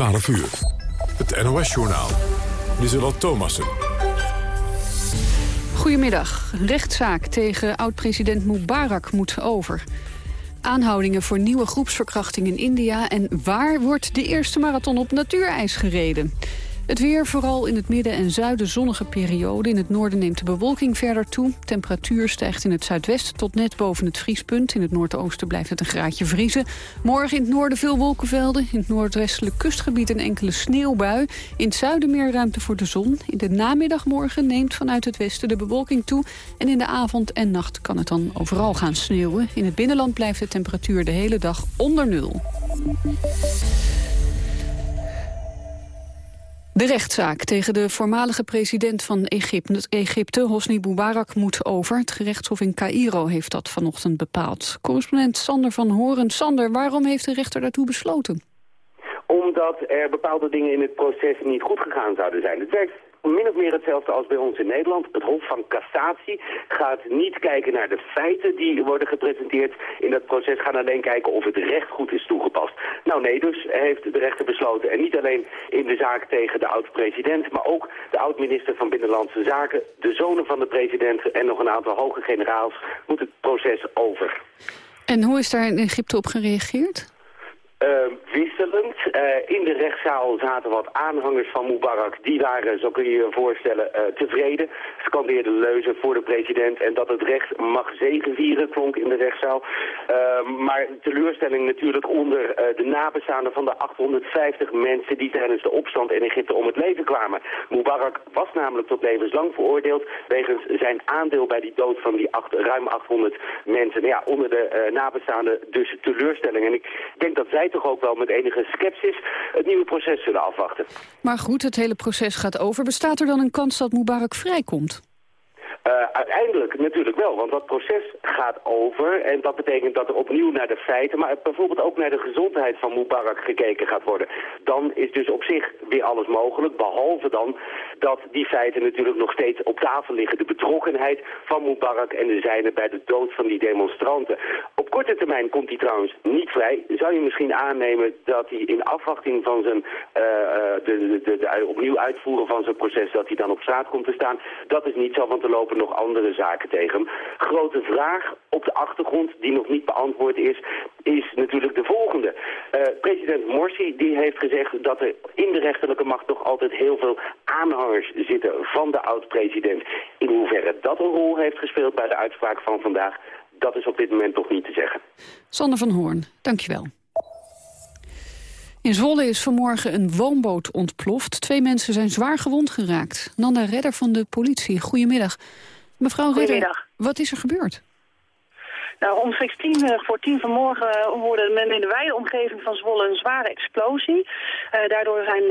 12 uur. Het NOS-journaal. Lieselot Thomassen. Goedemiddag. Rechtszaak tegen oud-president Mubarak moet over. Aanhoudingen voor nieuwe groepsverkrachting in India... en waar wordt de eerste marathon op natuurijs gereden? Het weer, vooral in het midden en zuiden zonnige periode. In het noorden neemt de bewolking verder toe. Temperatuur stijgt in het zuidwesten tot net boven het vriespunt. In het noordoosten blijft het een graadje vriezen. Morgen in het noorden veel wolkenvelden. In het noordwestelijk kustgebied een enkele sneeuwbui. In het zuiden meer ruimte voor de zon. In de namiddag morgen neemt vanuit het westen de bewolking toe. En in de avond en nacht kan het dan overal gaan sneeuwen. In het binnenland blijft de temperatuur de hele dag onder nul. De rechtszaak tegen de voormalige president van Egypte, Egypte, Hosni Mubarak, moet over. Het gerechtshof in Cairo heeft dat vanochtend bepaald. Correspondent Sander van Horen. Sander, waarom heeft de rechter daartoe besloten? Omdat er bepaalde dingen in het proces niet goed gegaan zouden zijn. Het werkt min of meer hetzelfde als bij ons in Nederland. Het Hof van Cassatie gaat niet kijken naar de feiten die worden gepresenteerd in dat proces. Gaan alleen kijken of het recht goed is toegepast. Nou nee, dus heeft de rechter besloten. En niet alleen in de zaak tegen de oud-president, maar ook de oud-minister van Binnenlandse Zaken, de zonen van de president en nog een aantal hoge generaals moet het proces over. En hoe is daar in Egypte op gereageerd? Uh, wisselend. Uh, in de rechtszaal zaten wat aanhangers van Mubarak. Die waren, zo kun je je voorstellen, uh, tevreden. Scandeerden leuzen voor de president. En dat het recht mag zegenvieren klonk in de rechtszaal. Maar teleurstelling natuurlijk onder de nabestaanden van de 850 mensen... die tijdens de opstand in Egypte om het leven kwamen. Mubarak was namelijk tot levenslang veroordeeld... wegens zijn aandeel bij die dood van die acht, ruim 800 mensen. Ja, onder de nabestaanden dus teleurstelling. En ik denk dat zij toch ook wel met enige sceptisch het nieuwe proces zullen afwachten. Maar goed, het hele proces gaat over. Bestaat er dan een kans dat Mubarak vrijkomt? Uh, uiteindelijk natuurlijk wel, want dat proces gaat over en dat betekent dat er opnieuw naar de feiten, maar bijvoorbeeld ook naar de gezondheid van Mubarak gekeken gaat worden. Dan is dus op zich weer alles mogelijk, behalve dan dat die feiten natuurlijk nog steeds op tafel liggen. De betrokkenheid van Mubarak en de zijne bij de dood van die demonstranten. Op korte termijn komt hij trouwens niet vrij. Zou je misschien aannemen dat hij in afwachting van zijn uh, de, de, de, opnieuw uitvoeren van zijn proces, dat hij dan op straat komt te staan? Dat is niet zo, want er lopen nog andere zaken tegen hem. Grote vraag op de achtergrond, die nog niet beantwoord is, is natuurlijk de volgende. Uh, president Morsi die heeft gezegd dat er in de rechterlijke macht nog altijd heel veel aanhangers zitten van de oud-president. In hoeverre dat een rol heeft gespeeld bij de uitspraak van vandaag, dat is op dit moment toch niet te zeggen. Sander van Hoorn, dankjewel. In Zwolle is vanmorgen een woonboot ontploft. Twee mensen zijn zwaar gewond geraakt. Nanda Redder van de politie, goedemiddag. Mevrouw Redder, wat is er gebeurd? Nou, omstreeks uh, voor tien vanmorgen hoorde men in de wijde omgeving van Zwolle een zware explosie. Uh, daardoor zijn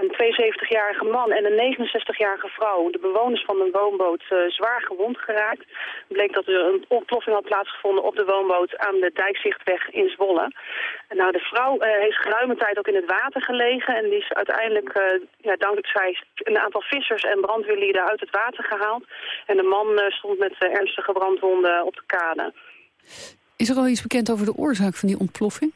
een 72-jarige man en een 69-jarige vrouw, de bewoners van de woonboot, zwaar gewond geraakt. Bleek dat er een ontploffing had plaatsgevonden op de woonboot aan de dijkzichtweg in Zwolle. Nou, de vrouw heeft geruime tijd ook in het water gelegen en die is uiteindelijk, ja, dankzij een aantal vissers en brandweerlieden uit het water gehaald. En de man stond met ernstige brandwonden op de kade. Is er al iets bekend over de oorzaak van die ontploffing?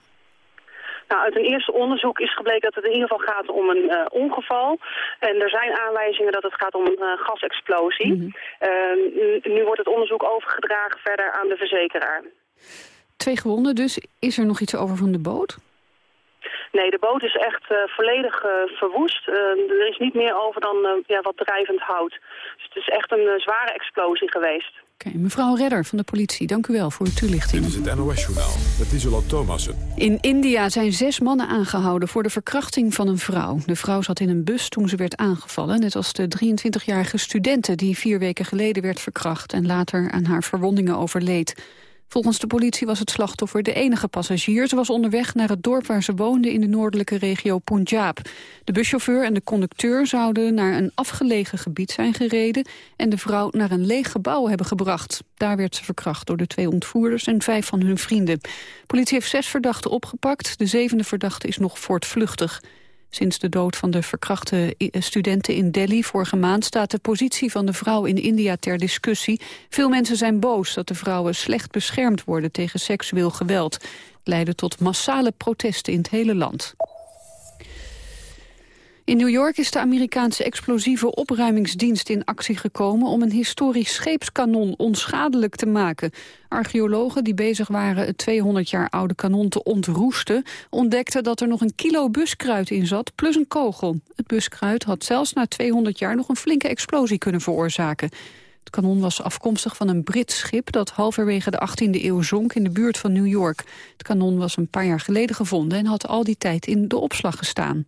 Nou, uit een eerste onderzoek is gebleken dat het in ieder geval gaat om een uh, ongeval. En er zijn aanwijzingen dat het gaat om een uh, gasexplosie. Mm -hmm. uh, nu wordt het onderzoek overgedragen verder aan de verzekeraar. Twee gewonden dus. Is er nog iets over van de boot? Nee, de boot is echt volledig verwoest. er is niet meer over dan ja, wat drijvend hout. Dus het is echt een zware explosie geweest. Okay, mevrouw Redder van de politie, dank u wel voor uw toelichting. Dit is het NOS-journaal met Isola Thomassen. In India zijn zes mannen aangehouden voor de verkrachting van een vrouw. De vrouw zat in een bus toen ze werd aangevallen. Net als de 23-jarige studente die vier weken geleden werd verkracht... en later aan haar verwondingen overleed. Volgens de politie was het slachtoffer de enige passagier. Ze was onderweg naar het dorp waar ze woonde in de noordelijke regio Punjab. De buschauffeur en de conducteur zouden naar een afgelegen gebied zijn gereden... en de vrouw naar een leeg gebouw hebben gebracht. Daar werd ze verkracht door de twee ontvoerders en vijf van hun vrienden. politie heeft zes verdachten opgepakt. De zevende verdachte is nog voortvluchtig. Sinds de dood van de verkrachte studenten in Delhi vorige maand staat de positie van de vrouw in India ter discussie. Veel mensen zijn boos dat de vrouwen slecht beschermd worden tegen seksueel geweld. Het leidde tot massale protesten in het hele land. In New York is de Amerikaanse explosieve opruimingsdienst in actie gekomen om een historisch scheepskanon onschadelijk te maken. Archeologen die bezig waren het 200 jaar oude kanon te ontroesten, ontdekten dat er nog een kilo buskruid in zat, plus een kogel. Het buskruid had zelfs na 200 jaar nog een flinke explosie kunnen veroorzaken. Het kanon was afkomstig van een Brits schip dat halverwege de 18e eeuw zonk in de buurt van New York. Het kanon was een paar jaar geleden gevonden en had al die tijd in de opslag gestaan.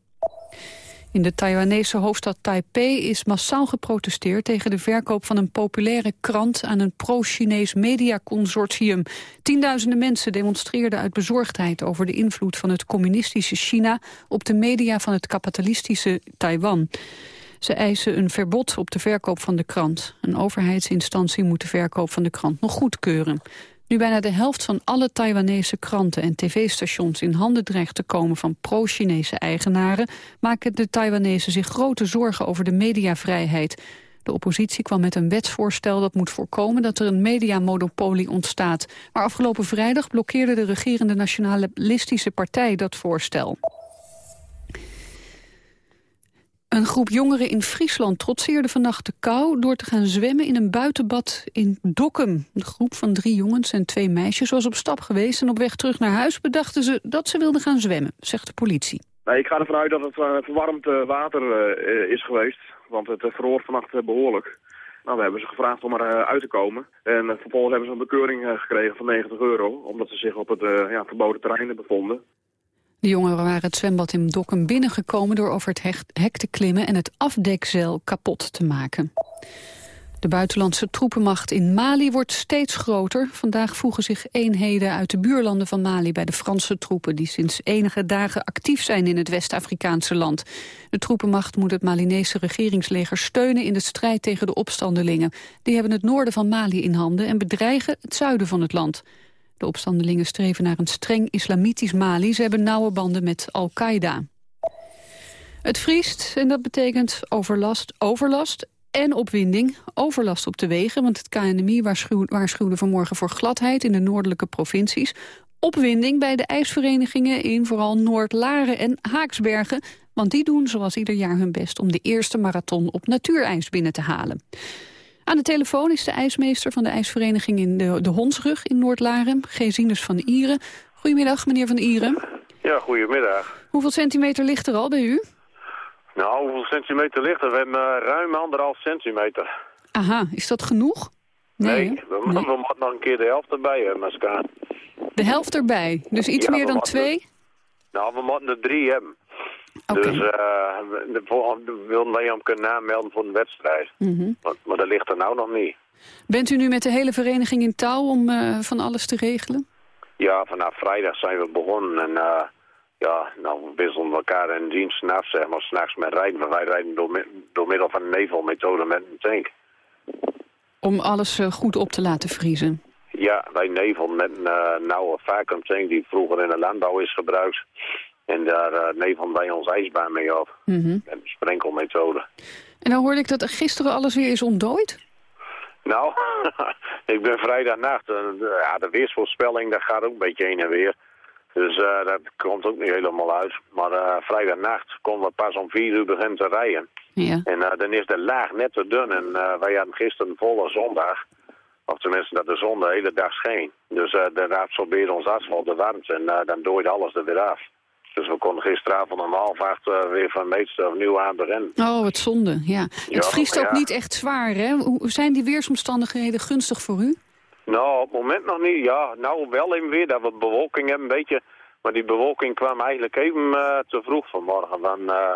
In de Taiwanese hoofdstad Taipei is massaal geprotesteerd tegen de verkoop van een populaire krant aan een pro-Chinees mediaconsortium. Tienduizenden mensen demonstreerden uit bezorgdheid over de invloed van het communistische China op de media van het kapitalistische Taiwan. Ze eisen een verbod op de verkoop van de krant. Een overheidsinstantie moet de verkoop van de krant nog goedkeuren. Nu bijna de helft van alle Taiwanese kranten en tv-stations in handen dreigt te komen van pro-Chinese eigenaren, maken de Taiwanese zich grote zorgen over de mediavrijheid. De oppositie kwam met een wetsvoorstel dat moet voorkomen dat er een mediamonopolie ontstaat. Maar afgelopen vrijdag blokkeerde de regerende nationalistische partij dat voorstel. Een groep jongeren in Friesland trotseerde vannacht de kou... door te gaan zwemmen in een buitenbad in Dokkum. De groep van drie jongens en twee meisjes was op stap geweest... en op weg terug naar huis bedachten ze dat ze wilden gaan zwemmen, zegt de politie. Nee, ik ga ervan uit dat het uh, verwarmd uh, water uh, is geweest, want het verroort vannacht behoorlijk. Nou, we hebben ze gevraagd om eruit uit te komen. En vervolgens hebben ze een bekeuring gekregen van 90 euro, omdat ze zich op het ja, verboden terrein bevonden. De jongeren waren het zwembad in Dokkum binnengekomen... door over het hek te klimmen en het afdekzeil kapot te maken. De buitenlandse troepenmacht in Mali wordt steeds groter. Vandaag voegen zich eenheden uit de buurlanden van Mali bij de Franse troepen... die sinds enige dagen actief zijn in het West-Afrikaanse land. De troepenmacht moet het Malinese regeringsleger steunen... in de strijd tegen de opstandelingen. Die hebben het noorden van Mali in handen... en bedreigen het zuiden van het land. De opstandelingen streven naar een streng islamitisch Mali. Ze hebben nauwe banden met Al-Qaeda. Het vriest en dat betekent overlast, overlast en opwinding. Overlast op de wegen, want het KNMI waarschuwde vanmorgen voor gladheid in de noordelijke provincies. Opwinding bij de ijsverenigingen in vooral Noord-Laren en Haaksbergen. Want die doen zoals ieder jaar hun best om de eerste marathon op natuurijs binnen te halen. Aan de telefoon is de ijsmeester van de ijsvereniging in de, de Hondsrug in Noord-Laren, Gezinus van Ieren. Goedemiddag, meneer Van Ieren. Ja, goedemiddag. Hoeveel centimeter ligt er al bij u? Nou, hoeveel centimeter ligt er? We hebben uh, ruim anderhalf centimeter. Aha, is dat genoeg? Nee, nee we, moeten nog een keer de helft erbij hebben, Maskaan. De helft erbij? Dus iets meer dan twee? nou, we moeten er drie hebben. Dus uh, we wilden wij hem kunnen aanmelden voor een wedstrijd. Mhm. maar, maar, dat ligt er nou nog niet. Bent u nu met de hele vereniging in touw om uh, van alles te regelen? Ja, vanaf vrijdag zijn we begonnen. En uh, ja, nou, we wisselen elkaar in dienst af, zeg maar, s'nachts met rijden. wij rijden door, door middel van een nevelmethode met een tank. Om alles goed op te laten vriezen? Ja, wij nevel met een nauwe vacuumtank die vroeger in de landbouw is gebruikt. En daar uh, neven wij ons ijsbaan mee af. Mm -hmm. En sprenkelmethode. En dan hoorde ik dat gisteren alles weer is ontdooid? Nou, ik ben vrijdagnacht. En, ja, de weersvoorspelling dat gaat ook een beetje heen en weer. Dus uh, dat komt ook niet helemaal uit. Maar uh, vrijdagnacht konden we pas om vier uur beginnen te rijden. Ja. En dan is de laag net te dun. En wij hadden gisteren volle zondag. Of tenminste dat de zon de hele dag scheen. Dus dan absorbeerde ons asfalt de warmte en dan dooide alles er weer af. Dus we konden gisteravond om half acht uh, weer van Meester opnieuw aan beginnen. Oh, wat zonde, ja. Het vriest ook niet echt zwaar, hè? Hoe zijn die weersomstandigheden gunstig voor u? Nou, op het moment nog niet. Ja, nou wel even weer dat we bewolking hebben een beetje. Maar die bewolking kwam eigenlijk even uh, te vroeg vanmorgen. Dan, uh,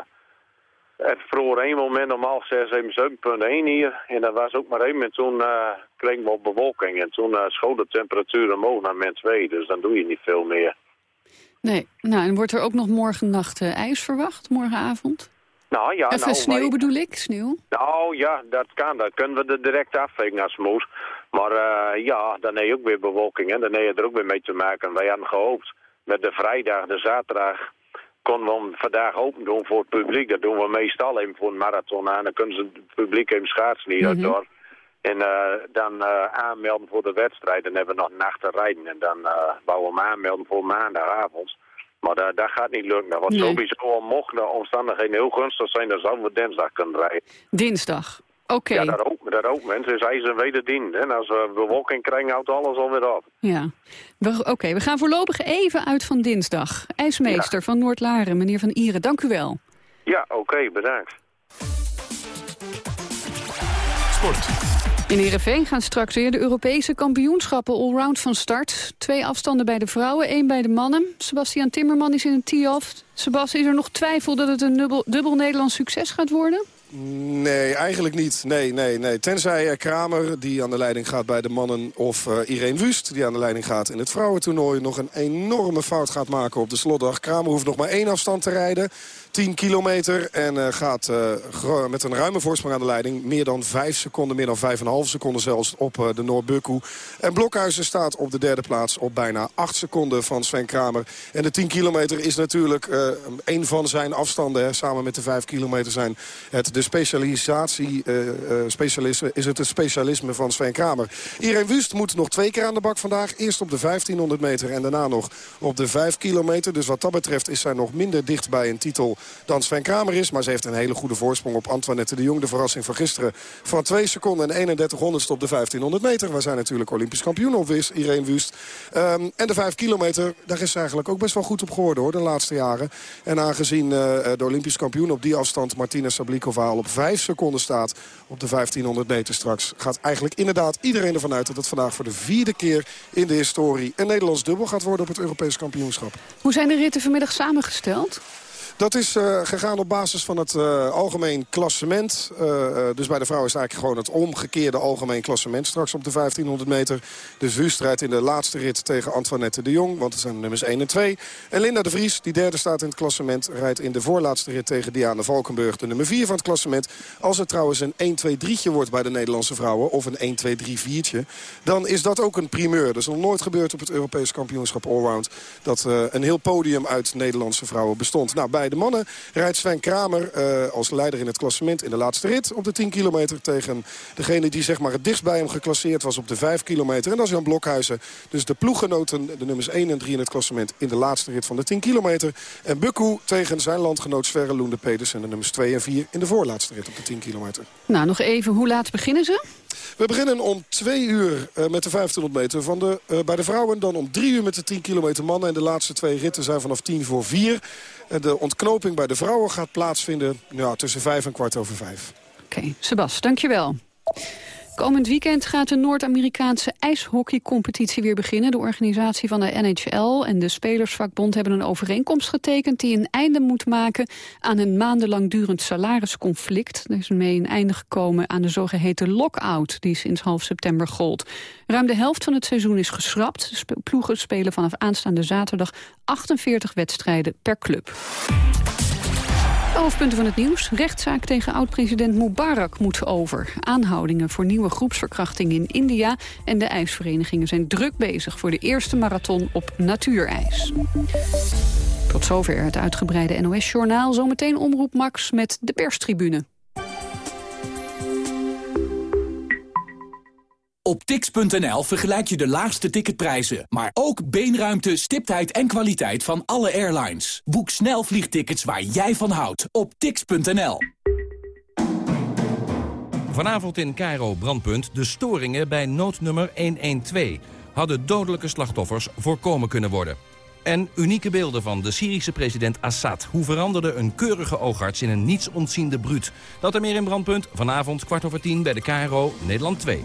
het vroor één moment om half zes, even 7.1 hier. En dat was ook maar één. En toen uh, kregen we op bewolking. En toen schoot de temperatuur omhoog naar min 2. Dus dan doe je niet veel meer. Nee, nou en wordt er ook nog morgen nacht uh, ijs verwacht, morgenavond? Nou ja, Even nou, sneeuw bedoel ik, sneeuw? Nou ja, dat kan, dat kunnen we er direct afvegen als moes. Maar uh, ja, dan heb je ook weer bewolking en dan heb je er ook weer mee te maken. Wij hadden gehoopt met de vrijdag, de zaterdag, konden we hem vandaag open doen voor het publiek. Dat doen we meestal even voor een marathon aan. Dan kunnen ze het publiek even schaatsen hier mm -hmm. door. En uh, dan uh, aanmelden voor de wedstrijd. Dan hebben we nog nachten rijden. En dan uh, bouwen we hem aanmelden voor maandagavond. Maar dat, dat gaat niet lukken. Want Nee. sowieso, mochten de omstandigheden heel gunstig zijn, dan zouden we dinsdag kunnen rijden. Dinsdag. Oké. Ja, dat ook, dat ook. Mensen is ijzer wederdiend. En als we bewolking krijgen, houdt alles alweer op. Ja. We- Oké, we gaan voorlopig even uit van dinsdag. IJsmeester van Noordlaren, meneer Van Ieren, dank u wel. Ja, oké, bedankt. Sport. In Heerenveen gaan straks weer de Europese kampioenschappen allround van start. Twee afstanden bij de vrouwen, één bij de mannen. Sebastian Timmerman is in een tee-off. Sebas, is er nog twijfel dat het een dubbel, dubbel Nederlands succes gaat worden? Nee, eigenlijk niet. Nee, nee, nee. Tenzij Kramer, die aan de leiding gaat bij de mannen... of eh, Irene Wust, die aan de leiding gaat in het vrouwentoernooi... nog een enorme fout gaat maken op de slotdag. Kramer hoeft nog maar één afstand te rijden. 10 kilometer en eh, gaat eh, met een ruime voorsprong aan de leiding. Meer dan 5 seconden, meer dan 5,5 seconden zelfs op eh, de Noordbukku. En Blokhuizen staat op de derde plaats op bijna 8 seconden van Sven Kramer. En de 10 kilometer is natuurlijk een van zijn afstanden. Hè. Samen met de 5 kilometer zijn het de specialisatie, specialisme, is het het specialisme van Sven Kramer. Irene Wust moet nog twee keer aan de bak vandaag. Eerst op de 1500 meter en daarna nog op de 5 kilometer. Dus wat dat betreft is zij nog minder dicht bij een titel dan Sven Kramer is. Maar ze heeft een hele goede voorsprong op Antoinette de Jong. De verrassing van gisteren van 2 seconden en 31 honderdste op de 1500 meter. Waar zij natuurlijk Olympisch kampioen op is, Irene Wust. Ehm, en de 5 kilometer, daar is ze eigenlijk ook best wel goed op geworden hoor, de laatste jaren. En aangezien eh, de Olympisch kampioen op die afstand, Martina Sablikova, al op 5 seconden staat op de 1500 meter straks, gaat eigenlijk inderdaad iedereen ervan uit dat het vandaag voor de vierde keer in de historie een Nederlands dubbel gaat worden op het Europees kampioenschap. Hoe zijn de ritten vanmiddag samengesteld? Dat is eh, gegaan op basis van het eh, algemeen klassement. Eh, dus bij de vrouw is het eigenlijk gewoon het omgekeerde algemeen klassement straks op de 1500 meter. Wust rijdt in de laatste rit tegen Antoinette de Jong, want het zijn nummers 1 en 2. En Linda de Vries, die derde staat in het klassement, rijdt in de voorlaatste rit tegen Diana Valkenburg, de nummer 4 van het klassement. Als het trouwens een 1-2-3'tje wordt bij de Nederlandse vrouwen, of een 1-2-3-4'tje, dan is dat ook een primeur. Dat is nog nooit gebeurd op het Europees kampioenschap Allround, dat een heel podium uit Nederlandse vrouwen bestond. Nou, de mannen rijdt Sven Kramer eh, als leider in het klassement in de laatste rit op de 10 kilometer tegen degene die zeg maar het dichtst bij hem geclasseerd was op de 5 kilometer. En dan is Jan Blokhuizen. Dus de ploeggenoten, de nummers 1 en 3 in het klassement in de laatste rit van de 10 kilometer. En Bukku tegen zijn landgenoot Sverre Loende Pedersen, de nummers 2 en 4 in de voorlaatste rit op de 10 kilometer. Nou, nog even, hoe laat beginnen ze? We beginnen om 2 uur uh, met de 1500 meter van de, uh, bij de vrouwen. Dan om 3 uur met de 10 kilometer mannen. En de laatste twee ritten zijn vanaf 10 voor 4 de ontknoping bij de vrouwen gaat plaatsvinden tussen vijf en kwart over vijf. Oké, Sebas, dankjewel. Komend weekend gaat de Noord-Amerikaanse ijshockeycompetitie weer beginnen. De organisatie van de NHL en de Spelersvakbond hebben een overeenkomst getekend... die een einde moet maken aan een maandenlang durend salarisconflict. Er is mee een einde gekomen aan de zogeheten lock-out... die sinds half september gold. Ruim de helft van het seizoen is geschrapt. De ploegen spelen vanaf aanstaande zaterdag 48 wedstrijden per club. De hoofdpunten van het nieuws. Rechtszaak tegen oud-president Mubarak moet over. Aanhoudingen voor nieuwe groepsverkrachting in India... en de ijsverenigingen zijn druk bezig voor de eerste marathon op natuurijs. Tot zover het uitgebreide NOS-journaal. Zometeen omroep Max met de perstribune. Op tix.nl vergelijk je de laagste ticketprijzen, maar ook beenruimte, stiptheid en kwaliteit van alle airlines. Boek snel vliegtickets waar jij van houdt op tix.nl. Vanavond in Cairo brandpunt de storingen bij noodnummer 112. Hadden dodelijke slachtoffers voorkomen kunnen worden. En unieke beelden van de Syrische president Assad. Hoe veranderde een keurige oogarts in een niets ontziende bruut? Dat er meer in brandpunt vanavond kwart over tien bij de Cairo, Nederland 2.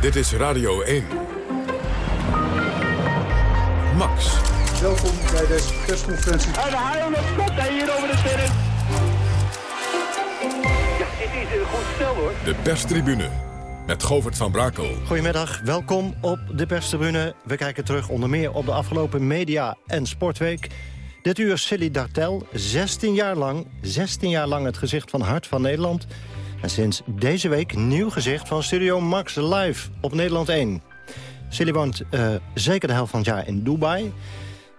Dit is Radio 1. Max. Welkom bij deze persconferentie. En de haal met kop hier over de terrein. Ja, dit is een goed stel hoor. De perstribune. met Govert van Brakel. Goedemiddag, welkom op de perstribune. We kijken terug onder meer op de afgelopen media- en sportweek. Dit uur Silly Dartel, 16 jaar lang, 16 jaar lang het gezicht van Hart van Nederland. En sinds deze week nieuw gezicht van Studio Max Live op Nederland 1. Silly woont uh, zeker de helft van het jaar in Dubai.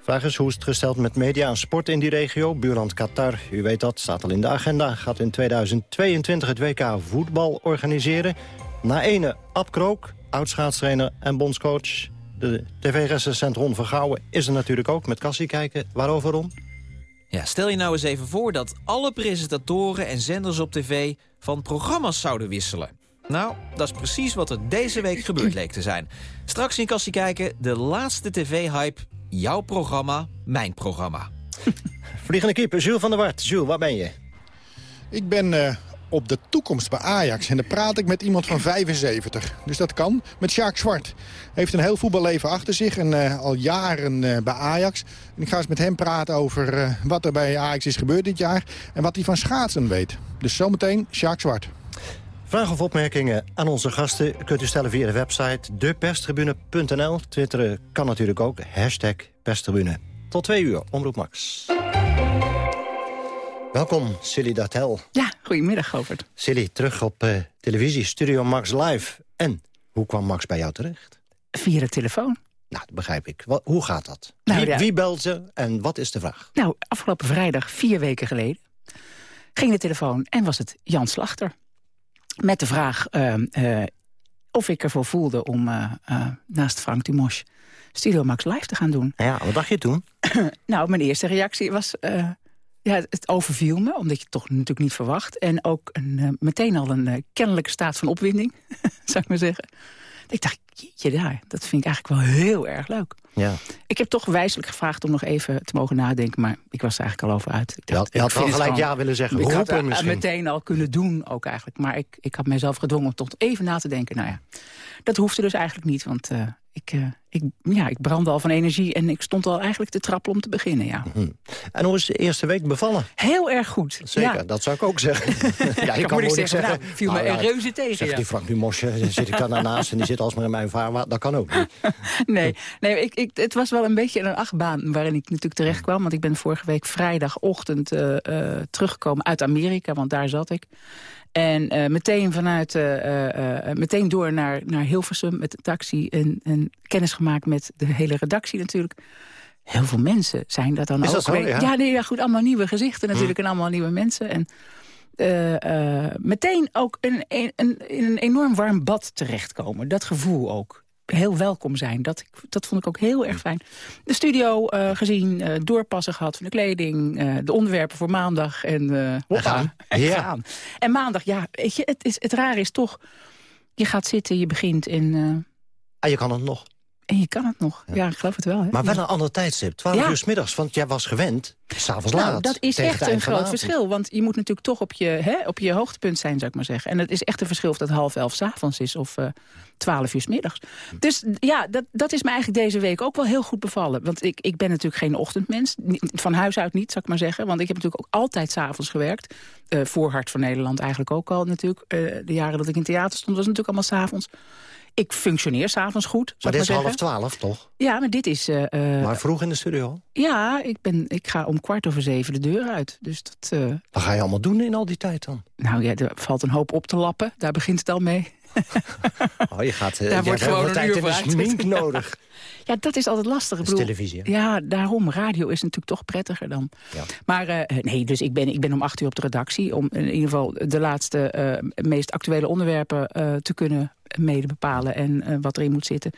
Vraag is hoe is het gesteld met media en sport in die regio? Buurland Qatar, u weet dat, staat al in de agenda. Gaat in 2022 het WK voetbal organiseren. Na ene Ab Krook, oud-schaatstrainer en bondscoach. De tv-recensent Ron Vergouwen is er natuurlijk ook met Cassie kijken. Waarover, Ron? Ja, stel je nou eens even voor dat alle presentatoren en zenders op tv... van programma's zouden wisselen. Nou, dat is precies wat er deze week gebeurd leek te zijn. Straks in Kassie kijken, de laatste tv-hype. Jouw programma, mijn programma. Vliegende keeper, Jules van der Wart. Jules, waar ben je? Ik ben uh, op de toekomst bij Ajax. En dan praat ik met iemand van 75. Dus dat kan. Met Sjaak Zwart. Heeft een heel voetballeven achter zich. En uh, al jaren uh, bij Ajax. En ik ga eens met hem praten over uh, wat er bij Ajax is gebeurd dit jaar. En wat hij van schaatsen weet. Dus zometeen Sjaak Zwart. Vragen of opmerkingen aan onze gasten kunt u stellen via de website deperstribune.nl. Twitteren kan natuurlijk ook. Hashtag perstribune. Tot twee uur. Omroep Max. Welkom, Silly Datel. Ja, goedemiddag, Govert. Silly, terug op uh, televisie, Studio Max Live. En, hoe kwam Max bij jou terecht? Via de telefoon. Nou, dat begrijp ik. Wat, hoe gaat dat? Nou, wie, ja. wie belt ze en wat is de vraag? Nou, afgelopen vrijdag, vier weken geleden... ging de telefoon en was het Jan Slachter. Met de vraag uh, uh, of ik ervoor voelde om uh, naast Frank Dumos... Studio Max Live te gaan doen. Ja, wat dacht je toen? nou, mijn eerste reactie was... Ja, het overviel me, omdat je het toch natuurlijk niet verwacht. En ook een, uh, meteen al een uh, kennelijke staat van opwinding, zou ik maar zeggen. Ik dacht, jeetje daar, dat vind ik eigenlijk wel heel erg leuk. Ja. Ik heb toch wijselijk gevraagd om nog even te mogen nadenken... maar ik was er eigenlijk al over uit. Ik dacht, je had, je had wel gelijk ja willen zeggen. Ik had het uh, meteen al kunnen doen ook eigenlijk. Maar ik, ik had mezelf gedwongen om toch even na te denken. Nou ja, dat hoefde dus eigenlijk niet, want ik, uh, ik, ja, ik brandde al van energie en ik stond al eigenlijk te trappelen om te beginnen. Ja. Mm -hmm. En hoe is de eerste week bevallen? Heel erg goed. Zeker, ja. dat zou ik ook zeggen. ja, ik kan moet zeggen, zeggen nou, viel nou, me een reuze tegen. Zeg ja. die Frank Dumosje, zit ik daar naast en die zit alsmaar in mijn vaarwater. Dat kan ook niet. nee, nee ik, ik, het was wel een beetje een achtbaan waarin ik natuurlijk terecht kwam. Want ik ben vorige week vrijdagochtend uh, uh, teruggekomen uit Amerika, want daar zat ik. En uh, meteen vanuit, uh, uh, meteen door naar, naar Hilversum met de taxi en, en kennis gemaakt met de hele redactie natuurlijk. Heel veel mensen zijn dat dan Is ook. Dat zo, ja? ja, nee, ja, goed, allemaal nieuwe gezichten natuurlijk hm. en allemaal nieuwe mensen. En meteen ook in een, een, in een enorm warm bad terechtkomen. Dat gevoel ook heel welkom zijn. Dat, dat vond ik ook heel erg fijn. De studio uh, gezien, uh, doorpassen gehad van de kleding... Uh, de onderwerpen voor maandag en hoppa, gaan. En, ja. gaan. en maandag, ja, weet je, het, is, het raar is toch... je gaat zitten, je begint en... ah, je kan het nog. En je kan het nog. Ja, ik geloof het wel. Hè? Maar wel een ander tijdstip. 12 ja. uur s middags, want jij was gewend. S'avonds nou, laat. Dat is echt een groot verschil. Want je moet natuurlijk toch op je, hè, op je hoogtepunt zijn, zou ik maar zeggen. En het is echt een verschil of dat half elf s'avonds is of uh, 12 uur s middags. Dus ja, dat, dat is me eigenlijk deze week ook wel heel goed bevallen. Want ik, ik ben natuurlijk geen ochtendmens. Van huis uit niet, zou ik maar zeggen. Want ik heb natuurlijk ook altijd s'avonds gewerkt. Uh, voor Hart van Nederland eigenlijk ook al natuurlijk. Uh, de jaren dat ik in theater stond, was natuurlijk allemaal s'avonds. Ik functioneer s'avonds goed. Maar dit is half twaalf, toch? Ja, maar dit is... Uh, maar vroeg in de studio? Ja, ik, ben, ik ga om kwart over zeven de deur uit. Dus dat, uh... Wat ga je allemaal doen in al die tijd dan? Nou ja, er valt een hoop op te lappen. Daar begint het al mee. oh, je gaat... Uh, Daar wordt gewoon een tijd uur in smink nodig. Ja, dat is altijd lastig. Dat is televisie. Hè? Ja, daarom. Radio is natuurlijk toch prettiger dan. Ja. Maar uh, nee, dus ik ben, ik ben om acht uur op de redactie... om in ieder geval de laatste, uh, meest actuele onderwerpen te kunnen mede bepalen... en wat erin moet zitten.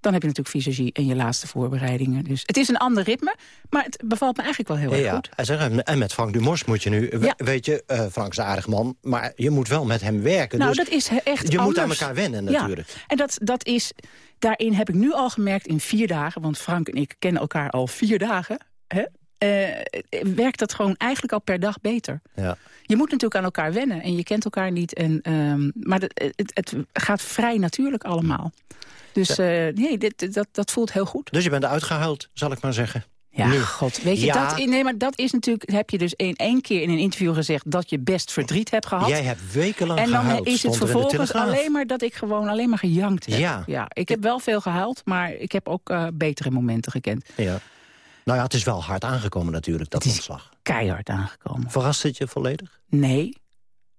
Dan heb je natuurlijk visagie en je laatste voorbereidingen. Dus het is een ander ritme, maar het bevalt me eigenlijk wel heel erg ja, goed. Ja. En met Frank Dumos moet je nu... Ja. Weet je, uh, Frank is een aardig man, maar je moet wel met hem werken. Nou, dus dat is echt Je anders. moet aan elkaar wennen natuurlijk. Ja. En dat, dat is... Daarin heb ik nu al gemerkt in vier dagen... want Frank en ik kennen elkaar al vier dagen... Hè? Uh, werkt dat gewoon eigenlijk al per dag beter. Ja. Je moet natuurlijk aan elkaar wennen en je kent elkaar niet. En, um, maar het, het, het, gaat vrij natuurlijk allemaal. Dus uh, nee, dit, dat, dat voelt heel goed. Dus je bent uitgehuild, zal ik maar zeggen. Ja, Nu. god. Weet je, Ja. dat, nee, maar dat is natuurlijk... heb je dus in één keer in een interview gezegd... dat je best verdriet hebt gehad. Jij hebt wekenlang En dan gehuild, is het er vervolgens alleen maar dat ik gewoon alleen maar gejankt heb. Ja. ja ik heb wel veel gehuild, maar ik heb ook eh, betere momenten gekend. Ja. Nou ja, het is wel hard aangekomen natuurlijk, dat ontslag. Keihard aangekomen. Verrast het je volledig? Nee,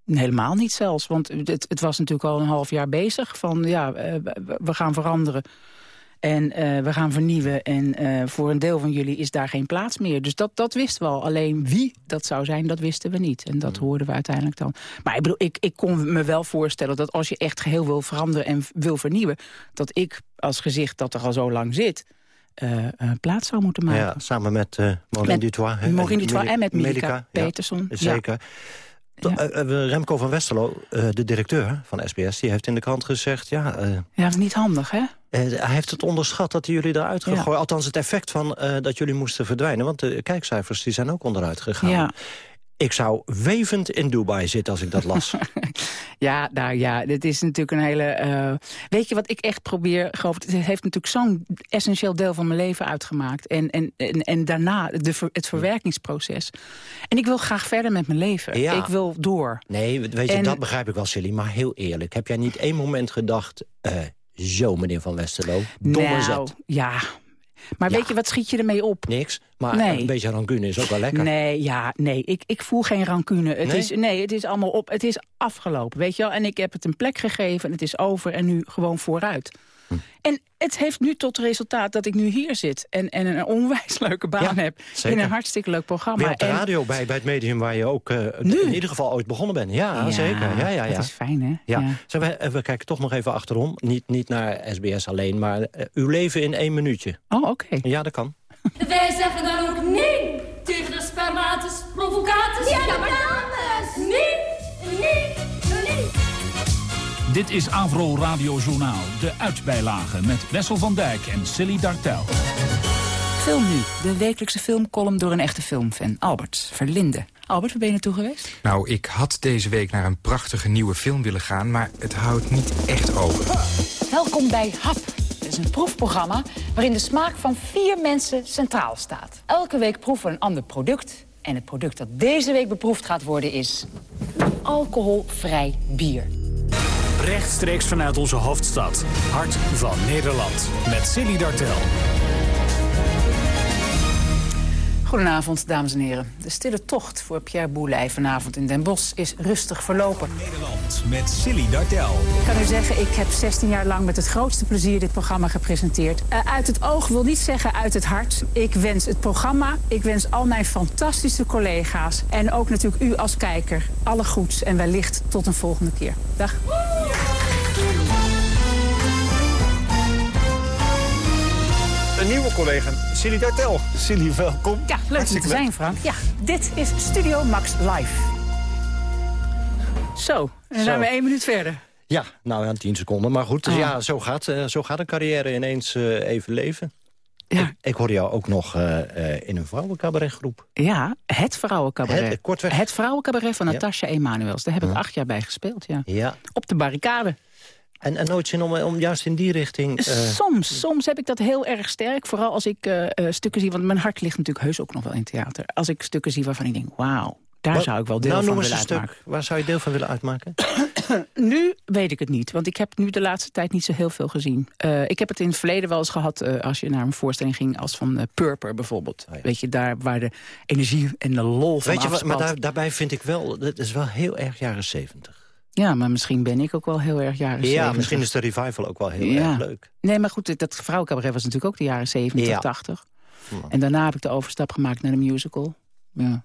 helemaal niet zelfs. Want het, het was natuurlijk al een half jaar bezig van ja, eh, we- gaan veranderen. En eh, we gaan vernieuwen. En eh, voor een deel van jullie is daar geen plaats meer. Dus dat, dat wisten we al. Alleen wie dat zou zijn, dat wisten we niet. En dat hoorden we uiteindelijk dan. Maar ik bedoel, ik, ik kon me wel voorstellen dat als je echt geheel wil veranderen en wil vernieuwen... dat ik als gezicht dat er al zo lang zit, eh, eh, plaats zou moeten maken. Ja, samen met uh, Maureen Dutois. Maureen Dutois en met ja, Peterson. Ja. zeker. Remco van Westerlo, de directeur van SBS, die heeft in de krant gezegd... ja, Ja, dat is niet handig, hè? hij heeft het onderschat dat jullie eruit Ja. gegooid. Althans, het effect van dat jullie moesten verdwijnen. Want de kijkcijfers die zijn ook onderuit gegaan. Ja. Ik zou wevend in Dubai zitten als ik dat las. Ja, nou ja, dit is natuurlijk een hele... eh, weet je wat ik echt probeer? Geloof, het heeft natuurlijk zo'n essentieel deel van mijn leven uitgemaakt. En, en, en, en daarna de, het verwerkingsproces. En ik wil graag verder met mijn leven. Ja. Ik wil door. Nee, weet je, En- dat begrijp ik wel, Silly. Maar heel eerlijk, heb jij niet één moment gedacht... eh, zo, meneer Van Westerlo, domme nou, zet. ja. Maar weet je, wat schiet je ermee op? Niks, maar Nee. een beetje rancune is ook wel lekker. Nee, ja, nee. Ik, ik voel geen rancune. Het Nee? Is, nee, het is allemaal op. Het is afgelopen, weet je wel. En ik heb het een plek gegeven en het is over en nu gewoon vooruit. Hm. En het heeft nu tot resultaat dat ik nu hier zit... en, en een onwijs leuke baan heb zeker. in een hartstikke leuk programma. Weer op de En- radio bij, bij het medium waar je ook eh, Nu? in ieder geval ooit begonnen bent. Ja, Ja, zeker. Ja, ja, ja. dat is fijn, hè? Ja. Zeg, we, eh, we kijken toch nog even achterom. Niet, niet naar SBS alleen, maar eh, uw leven in één minuutje. Oh, oké. Ja, dat kan. Wij zeggen dan ook nee tegen de spermatus provocatus. Ja, nee, nee. Dit is Avro Radio Journaal, de uitbijlage met Wessel van Dijk en Silly Dartel. Film nu, de wekelijkse filmcolumn door een echte filmfan. Albert Verlinde. Albert, waar ben je naartoe geweest? Nou, ik had deze week naar een prachtige nieuwe film willen gaan... maar het houdt niet echt over. Welkom bij HAP. Het is een proefprogramma waarin de smaak van vier mensen centraal staat. Elke week proeven we een ander product. En het product dat deze week beproefd gaat worden is alcoholvrij bier. Rechtstreeks vanuit onze hoofdstad, hart van Nederland. Met Silly Dartel. Goedenavond, dames en heren. De stille tocht voor Pierre Boulay vanavond in Den Bosch is rustig verlopen. Nederland met Silly Dartel. Ik kan u zeggen, ik heb 16 jaar lang met het grootste plezier dit programma gepresenteerd. Eh, uit het oog wil niet zeggen uit het hart. Ik wens het programma, ik wens al mijn fantastische collega's... en ook natuurlijk u als kijker alle goeds en wellicht tot een volgende keer. Dag. Nieuwe collega, Silly Dartel. Silly, welkom. Ja, leuk om te zijn, Frank. Ja, dit is Studio Max Live. Zo, en dan zijn we één minuut verder. Ja, nou ja, tien seconden. Maar goed, dus Oh. ja, zo gaat, eh, zo gaat een carrière ineens eh, even leven. Ja. Ik, ik hoorde jou ook nog eh, eh, in een vrouwencabaretgroep. Ja, het vrouwencabaret. Het- kortweg. Het vrouwencabaret van Ja. Natasja Emanuels. Daar heb ik acht jaar bij gespeeld, ja. Ja. Op de barricade. En, en nooit zin om, om juist in die richting... eh, Soms, soms heb ik dat heel erg sterk. Vooral als ik eh, eh, stukken zie, want mijn hart ligt natuurlijk heus ook nog wel in theater. Als ik stukken zie waarvan ik denk, wauw, daar wat- zou ik wel deel nou, van willen uitmaken. stuk. Waar zou je deel van willen uitmaken? Nu weet ik het niet, want ik heb nu de laatste tijd niet zo heel veel gezien. Eh, ik heb het in het verleden wel eens gehad eh, als je naar een voorstelling ging als van eh, Purper bijvoorbeeld. Weet je, daar waar de energie en de lol van Weet je wat, maar daar, daarbij vind ik wel... Dat is wel heel erg jaren zeventig. Ja, maar misschien ben ik ook wel heel erg jaren Ja, 70. misschien is de revival ook wel heel Ja. erg leuk. Nee, maar goed, dat vrouwencabaret was natuurlijk ook de jaren 70, Ja. 80. En daarna heb ik de overstap gemaakt naar de musical. Ja.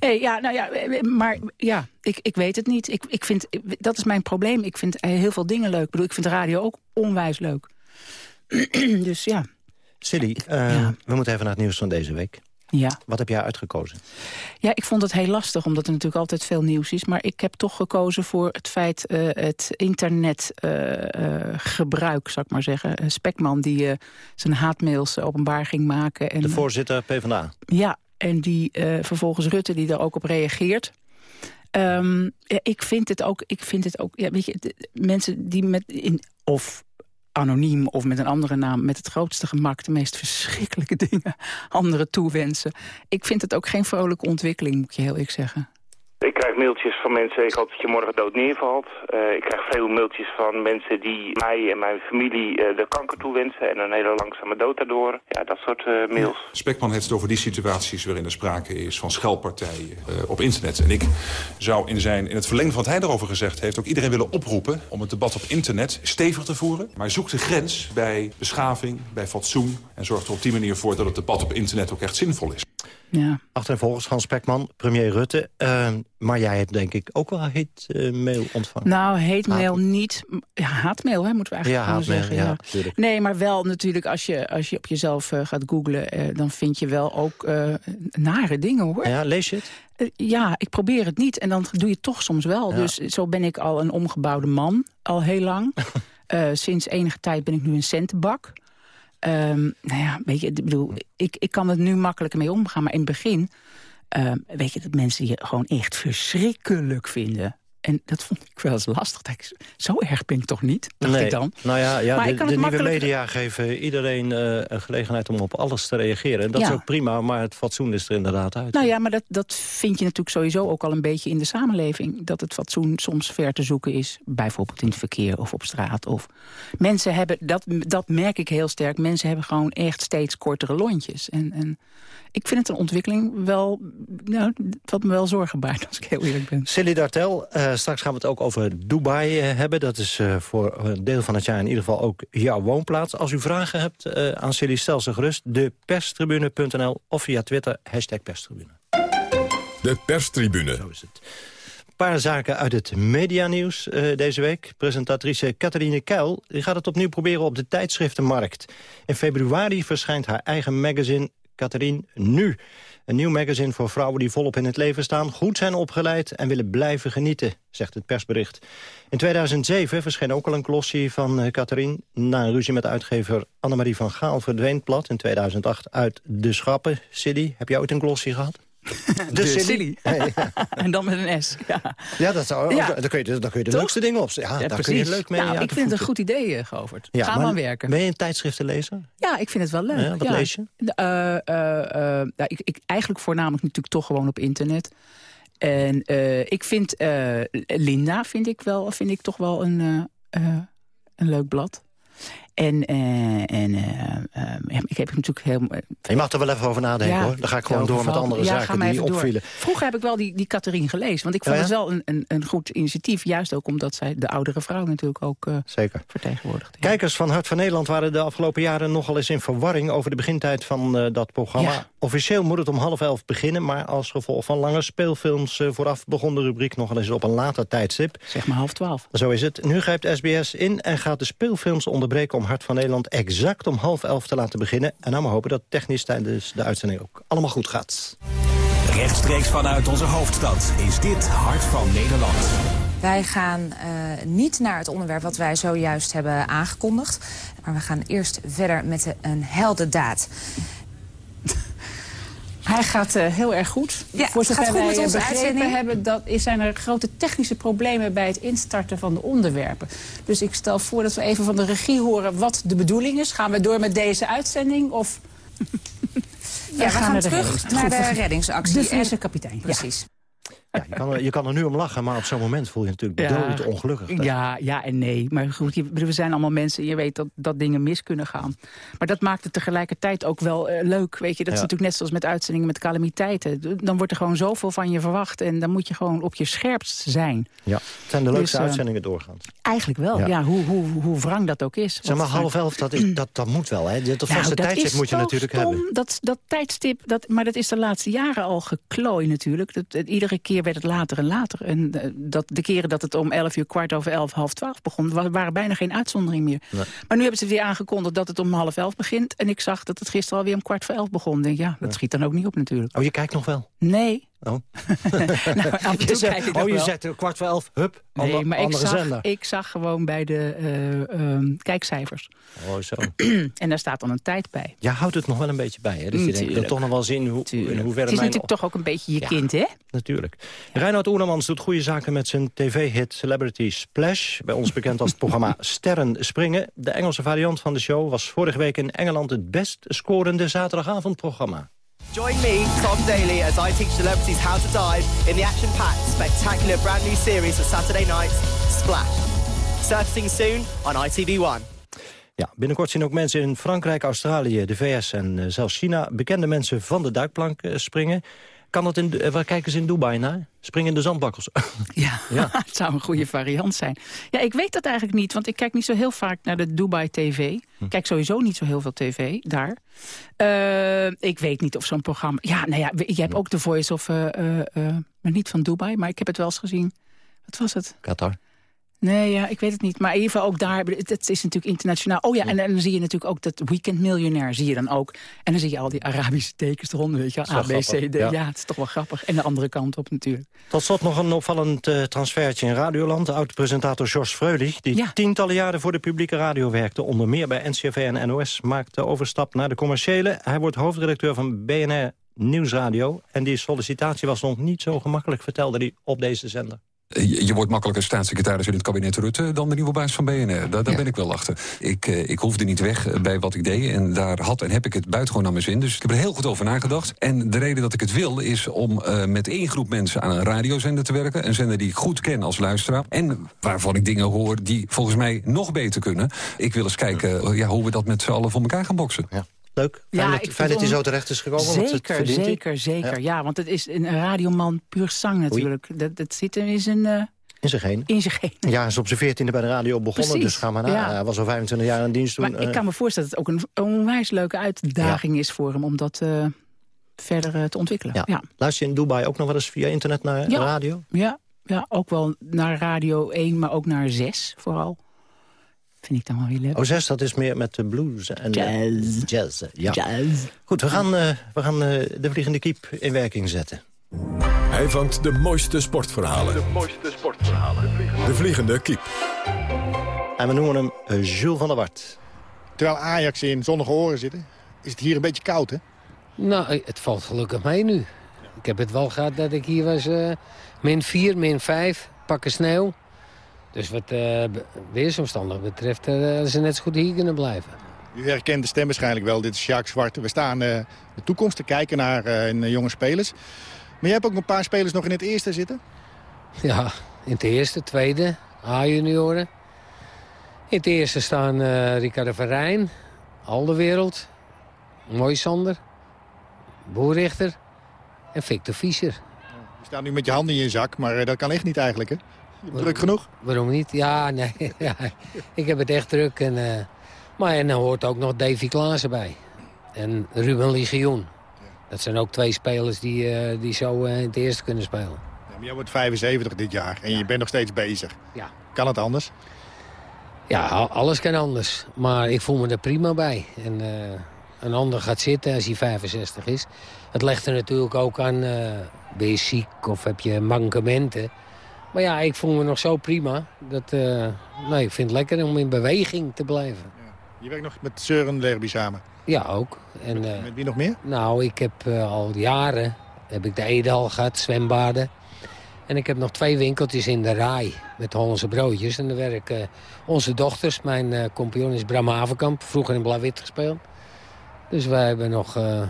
Nee, ja, nou ja, eh, maar ja, ik, ik weet het niet. Ik, ik vind, dat is mijn probleem. Ik vind heel veel dingen leuk. Ik bedoel, ik vind de radio ook onwijs leuk. dus ja. Silly, eh, we moeten even naar het nieuws van deze week. Ja. Wat heb jij uitgekozen? Ja, ik vond het heel lastig, omdat er natuurlijk altijd veel nieuws is. Maar ik heb toch gekozen voor het feit eh, het internetgebruik, zou ik maar zeggen. Eh, Spekman die eh, zijn haatmails openbaar ging maken. En, De voorzitter PvdA. Ja, en die eh, vervolgens Rutte die daar ook op reageert. Ehm, ja, ik vind het ook, ik vind het ook, ja, weet je, de- mensen die met in of anoniem of met een andere naam... met het grootste gemak de meest verschrikkelijke dingen anderen toewensen. Ik vind het ook geen vrolijke ontwikkeling, moet je heel eerlijk zeggen. Mailtjes van mensen, ik hoop dat je morgen dood neervalt. Uh, ik krijg veel mailtjes van mensen die mij en mijn familie uh, de kanker toewensen... en een hele langzame dood daardoor. Ja, dat soort uh, mails. Spekman heeft het over die situaties waarin er sprake is van schelpartijen op internet. En ik zou in, zijn, in het verlengde van wat hij erover gezegd heeft... ook iedereen willen oproepen om het debat op internet stevig te voeren. Maar zoek de grens bij beschaving, bij fatsoen... en zorg er op die manier voor dat het debat op internet ook echt zinvol is. Ja. volgens Hans Spekman, premier Rutte. Uh, maar jij hebt denk ik ook wel heet mail ontvangen. Nou, heet mail niet. Ja, haatmail hè, moeten we eigenlijk ja, haatmail, zeggen. Ja, ja. Nee, maar wel natuurlijk als je, als je op jezelf uh, gaat googlen... dan vind je wel ook nare dingen hoor. Ja, lees je het? ja, ik probeer het niet. En dan doe je het toch soms wel. Dus zo ben ik al een omgebouwde man, al heel lang. sinds enige tijd ben ik nu een centenbak... Um, nou ja, weet je, ik bedoel, ik, ik kan het nu makkelijker mee omgaan. Maar in het begin, uh, weet je, dat mensen je gewoon echt verschrikkelijk vinden. En dat vond ik wel eens lastig. Ik, zo erg ben ik toch niet, dacht nee. ik dan. Nou ja, ja de, de nieuwe media geven iedereen uh, een gelegenheid om op alles te reageren. En dat ja. is ook prima, maar het fatsoen is er inderdaad uit. Nou ja, maar dat, dat vind je natuurlijk sowieso ook al een beetje in de samenleving. Dat het fatsoen soms ver te zoeken is. Bijvoorbeeld in het verkeer of op straat. Of mensen hebben, dat, dat merk ik heel sterk, mensen hebben gewoon echt steeds kortere lontjes. En, en ik vind het een ontwikkeling wel, nou, wat me wel zorgen baart, als ik heel eerlijk ben. Silly Dartel, uh, straks gaan we het ook over Dubai uh, hebben. Dat is uh, voor een deel van het jaar in ieder geval ook jouw woonplaats. Als u vragen hebt aan Silly, stel ze gerust. De perstribune.nl of via Twitter, hashtag perstribune. De perstribune. Zo is het. Een paar zaken uit het medianieuws uh, deze week. Presentatrice Catharine Kuil die gaat het opnieuw proberen op de tijdschriftenmarkt. In februari verschijnt haar eigen magazine Catherine Nu. Een nieuw magazine voor vrouwen die volop in het leven staan... goed zijn opgeleid en willen blijven genieten, zegt het persbericht. In 2007 verscheen ook al een glossie van uh, Catherine. Na een ruzie met uitgever Annemarie van Gaal verdween blad in 2008 uit de schappen. Silly, heb jij ooit een glossie gehad? De, de silly. silly. en dan met een S. Ja, ja dat zou, ja. Dan, kun je, dan kun je de Toch? leukste dingen op. Ja, daar precies. kun je leuk mee. Ja, ik vind het een goed idee, uh, Govert. Ga maar werken. Ben je een tijdschriftenlezer? Ja, ik vind het wel leuk. Ja, wat lees je? Uh, uh, ik, ik, eigenlijk voornamelijk natuurlijk toch gewoon op internet. En ik vind Linda vind ik, wel, vind ik toch wel een, een leuk blad. En, uh, en uh, ik heb natuurlijk heel... je mag er wel even over nadenken, ja, hoor. Dan ga ik gewoon door met andere ja, zaken die opvielen. Vroeger heb ik wel die, die Catherine gelezen. Want ik vond ja, het wel een, een, een goed initiatief. Juist ook omdat zij de oudere vrouw natuurlijk ook Zeker. vertegenwoordigt. Kijkers van Hart van Nederland waren de afgelopen jaren nogal eens in verwarring... over de begintijd van dat programma. Officieel moet het om half elf beginnen... maar als gevolg van lange speelfilms vooraf begon de rubriek nogal eens op een later tijdstip. Zeg maar half twaalf. Zo is het. Nu grijpt SBS in en gaat de speelfilms onderbreken om Hart van Nederland exact om half elf te laten beginnen. En nou maar hopen dat technisch tijdens de uitzending ook allemaal goed gaat. Rechtstreeks vanuit onze hoofdstad is dit Hart van Nederland. Wij gaan uh, niet naar het onderwerp wat wij zojuist hebben aangekondigd. Maar we gaan eerst verder met de, een heldendaad. Hij gaat uh, heel erg goed. Ja, Voor zover wij met onze begrepen uitzending. hebben, dat is, zijn er grote technische problemen bij het instarten van de onderwerpen. Dus ik stel voor dat we even van de regie horen wat de bedoeling is. Gaan we door met deze uitzending of... Ja, we gaan, terug de naar de reddingsactie. De Friese kapitein. Precies. Ja, je, kan er, je kan er nu om lachen, maar op zo'n moment voel je je natuurlijk Ja. dood ongelukkig. Ja, ja en nee. Maar goed, je, we zijn allemaal mensen. Je weet dat, dat dingen mis kunnen gaan. Maar dat maakt het tegelijkertijd ook wel eh, leuk. Weet je, dat is Ja. natuurlijk net zoals met uitzendingen met calamiteiten. Dan wordt er gewoon zoveel van je verwacht. En dan moet je gewoon op je scherpst zijn. Ja, het zijn de leukste Dus, eh, uitzendingen doorgaans. Eigenlijk wel, Ja. ja. hoe, hoe, hoe wrang dat ook is. Zeg maar, half elf, dat, is, dat, dat moet wel, hè? Dat vaste Nou, dat tijdstip moet je natuurlijk stom. hebben. Dat, dat tijdstip, dat, maar dat is de laatste jaren al geklooi natuurlijk. Dat, het- iedere keer werd het later en later. En eh, dat, de keren dat het om 11 uur, kwart over 11, half 12 begon... wa- waren bijna geen uitzondering meer. Nee. Maar nu hebben ze weer aangekondigd dat het om half 11 begint. En ik zag dat het gisteren alweer om kwart voor 11 begon. Denk, ja, dat schiet dan ook niet op natuurlijk. Oh, je kijkt nog wel? Nee, Oh, Nou, af en toe je nog oh, je wel. zegt kwart voor elf, hup, Nee, ander- maar ik andere zag, zender. ik zag gewoon bij de eh, ehm, kijkcijfers. Oh, zo. en daar staat dan een tijd bij. Ja, houdt het nog wel een beetje bij, hè? Dat je denkt, toch nog wel zien hoe, in hoeverre Het is mijn... natuurlijk toch ook een beetje je Ja. kind, hè? Natuurlijk. Reinhard Oerlemans doet goede zaken met zijn tv-hit Celebrity Splash. Bij ons bekend als het programma Sterren Springen. De Engelse variant van de show was vorige week in Engeland... het best scorende zaterdagavondprogramma. Join me, Tom Daly, as I teach celebrities how to dive in the action-packed, spectacular brand new series of Saturday nights, Splash. Surfacing soon on ITV1. Ja, binnenkort zien ook mensen in Frankrijk, Australië, de VS en eh, zelfs China... bekende mensen van de duikplank eh, springen. Kan dat in, eh, waar kijken ze in Dubai naar? Springende zandbakkels. Ja, het zou een goede variant zijn. Ja, ik weet dat eigenlijk niet, want ik kijk niet zo heel vaak naar de Dubai TV. Hm. Ik kijk sowieso niet zo heel veel tv daar. Eh, ik weet niet of zo'n programma... Ja, nou ja, je hebt ook The Voice of... eh, maar niet van Dubai, maar ik heb het wel eens gezien. Wat was het? Qatar. Nee, ja, ik weet het niet. Maar geval ook daar, het is natuurlijk internationaal. Oh ja, en, en dan zie je natuurlijk ook dat Weekend Miljonair, zie je dan ook. En dan zie je al die Arabische tekens eronder, weet je wel. A, B, C, D. Ja. ja. het is toch wel grappig. En de andere kant op natuurlijk. Tot slot nog een opvallend eh, transfertje in Radioland. De oud-presentator Jos Freulich, die tientallen jaren voor de publieke radio werkte... onder meer bij NCRV en NOS, maakt de overstap naar de commerciële. Hij wordt hoofdredacteur van BNR Nieuwsradio. En die sollicitatie was nog niet zo gemakkelijk, vertelde hij op deze zender. Je, je wordt makkelijker staatssecretaris in het kabinet Rutte dan de nieuwe baas van BNR. Daar, daar ben ik wel achter. Ik, eh, ik hoefde niet weg eh, bij wat ik deed. En daar had en heb ik het buitengewoon naar mijn zin. Dus ik heb er heel goed over nagedacht. En de reden dat ik het wil is om eh, met één groep mensen aan een radiozender te werken. Een zender die ik goed ken als luisteraar. En waarvan ik dingen hoor die volgens mij nog beter kunnen. Ik wil eens kijken ja, hoe we dat met z'n allen voor elkaar gaan boksen. Leuk. Ja, Fijn, dat, fijn dat hij zo terecht is gekomen. Zeker, hij. zeker, zeker. Ja. want het is een radioman puur zang natuurlijk. Dat, dat zit hem in zijn... eh, In zijn genen. in genen. Ja, is op zijn veertiende bij de radio begonnen, Precies, dus ga maar na. ja. Hij was al 25 jaar in dienst toen. Maar ik eh, kan me voorstellen dat het ook een onwijs leuke uitdaging is voor hem... om dat eh, verder te ontwikkelen. ja. Ja. Luister je in Dubai ook nog wel eens via internet naar Ja. radio? Ja, ja, ook wel naar Radio 1, maar ook naar 6 vooral. Vind ik dan wel weer leuk. O, zes, dat is meer met de blues en Jazz. jazz. Ja. Jazz. Goed, we gaan, eh, we gaan eh, de vliegende kiep in werking zetten. Hij vangt de mooiste sportverhalen. De mooiste sportverhalen. De vliegende kiep. En we noemen hem eh, Jules van der Wart. Terwijl Ajax in zonnige oren zitten, is het hier een beetje koud, hè? Nou, het valt gelukkig mee nu. Ik heb het wel gehad dat ik hier was eh, min 4, min 5, pakken sneeuw. Dus wat eh, be- weersomstandigheden betreft, eh hadden ze net zo goed hier kunnen blijven. U herkent de stem waarschijnlijk wel. Dit is Jacques Zwart. We staan eh, de toekomst te kijken naar eh, jonge spelers. Maar je hebt ook een paar spelers nog in het eerste zitten. Ja, in het eerste, tweede, A-junioren. In het eerste staan eh Ricardo Verrijn, Alderwereld, Moisander, Boerrichter en Victor Fischer. Je staat nu met je handen in je zak, maar eh, dat kan echt niet eigenlijk, hè? Druk genoeg? Waarom niet? Ja, nee. Ja, ik heb het echt druk. En, eh, maar en dan hoort ook nog Davy Klaassen bij. En Ruben Ligioen. Dat zijn ook twee spelers die, eh, die zo eh, in het eerste kunnen spelen. Ja, maar jij wordt 75 dit jaar en je bent nog steeds bezig. Ja. Kan het anders? Ja, al- alles kan anders. Maar ik voel me er prima bij. En eh, een ander gaat zitten als hij 65 is. Het legt er natuurlijk ook aan, eh, ben je ziek of heb je mankementen. Maar ja, ik voel me nog zo prima. Dat, eh, nee, ik vind het lekker om in beweging te blijven. Je werkt nog met Søren Lerby samen. Ja, ook. En, eh, Met wie nog meer? Nou, ik heb eh, al jaren heb ik de Edal gehad, zwembaden. En ik heb nog twee winkeltjes in de Rai met Hollandse broodjes. En daar werken onze dochters. Mijn eh compagnon is Bram Havenkamp, vroeger in Blauw-Wit gespeeld. Dus wij hebben nog eh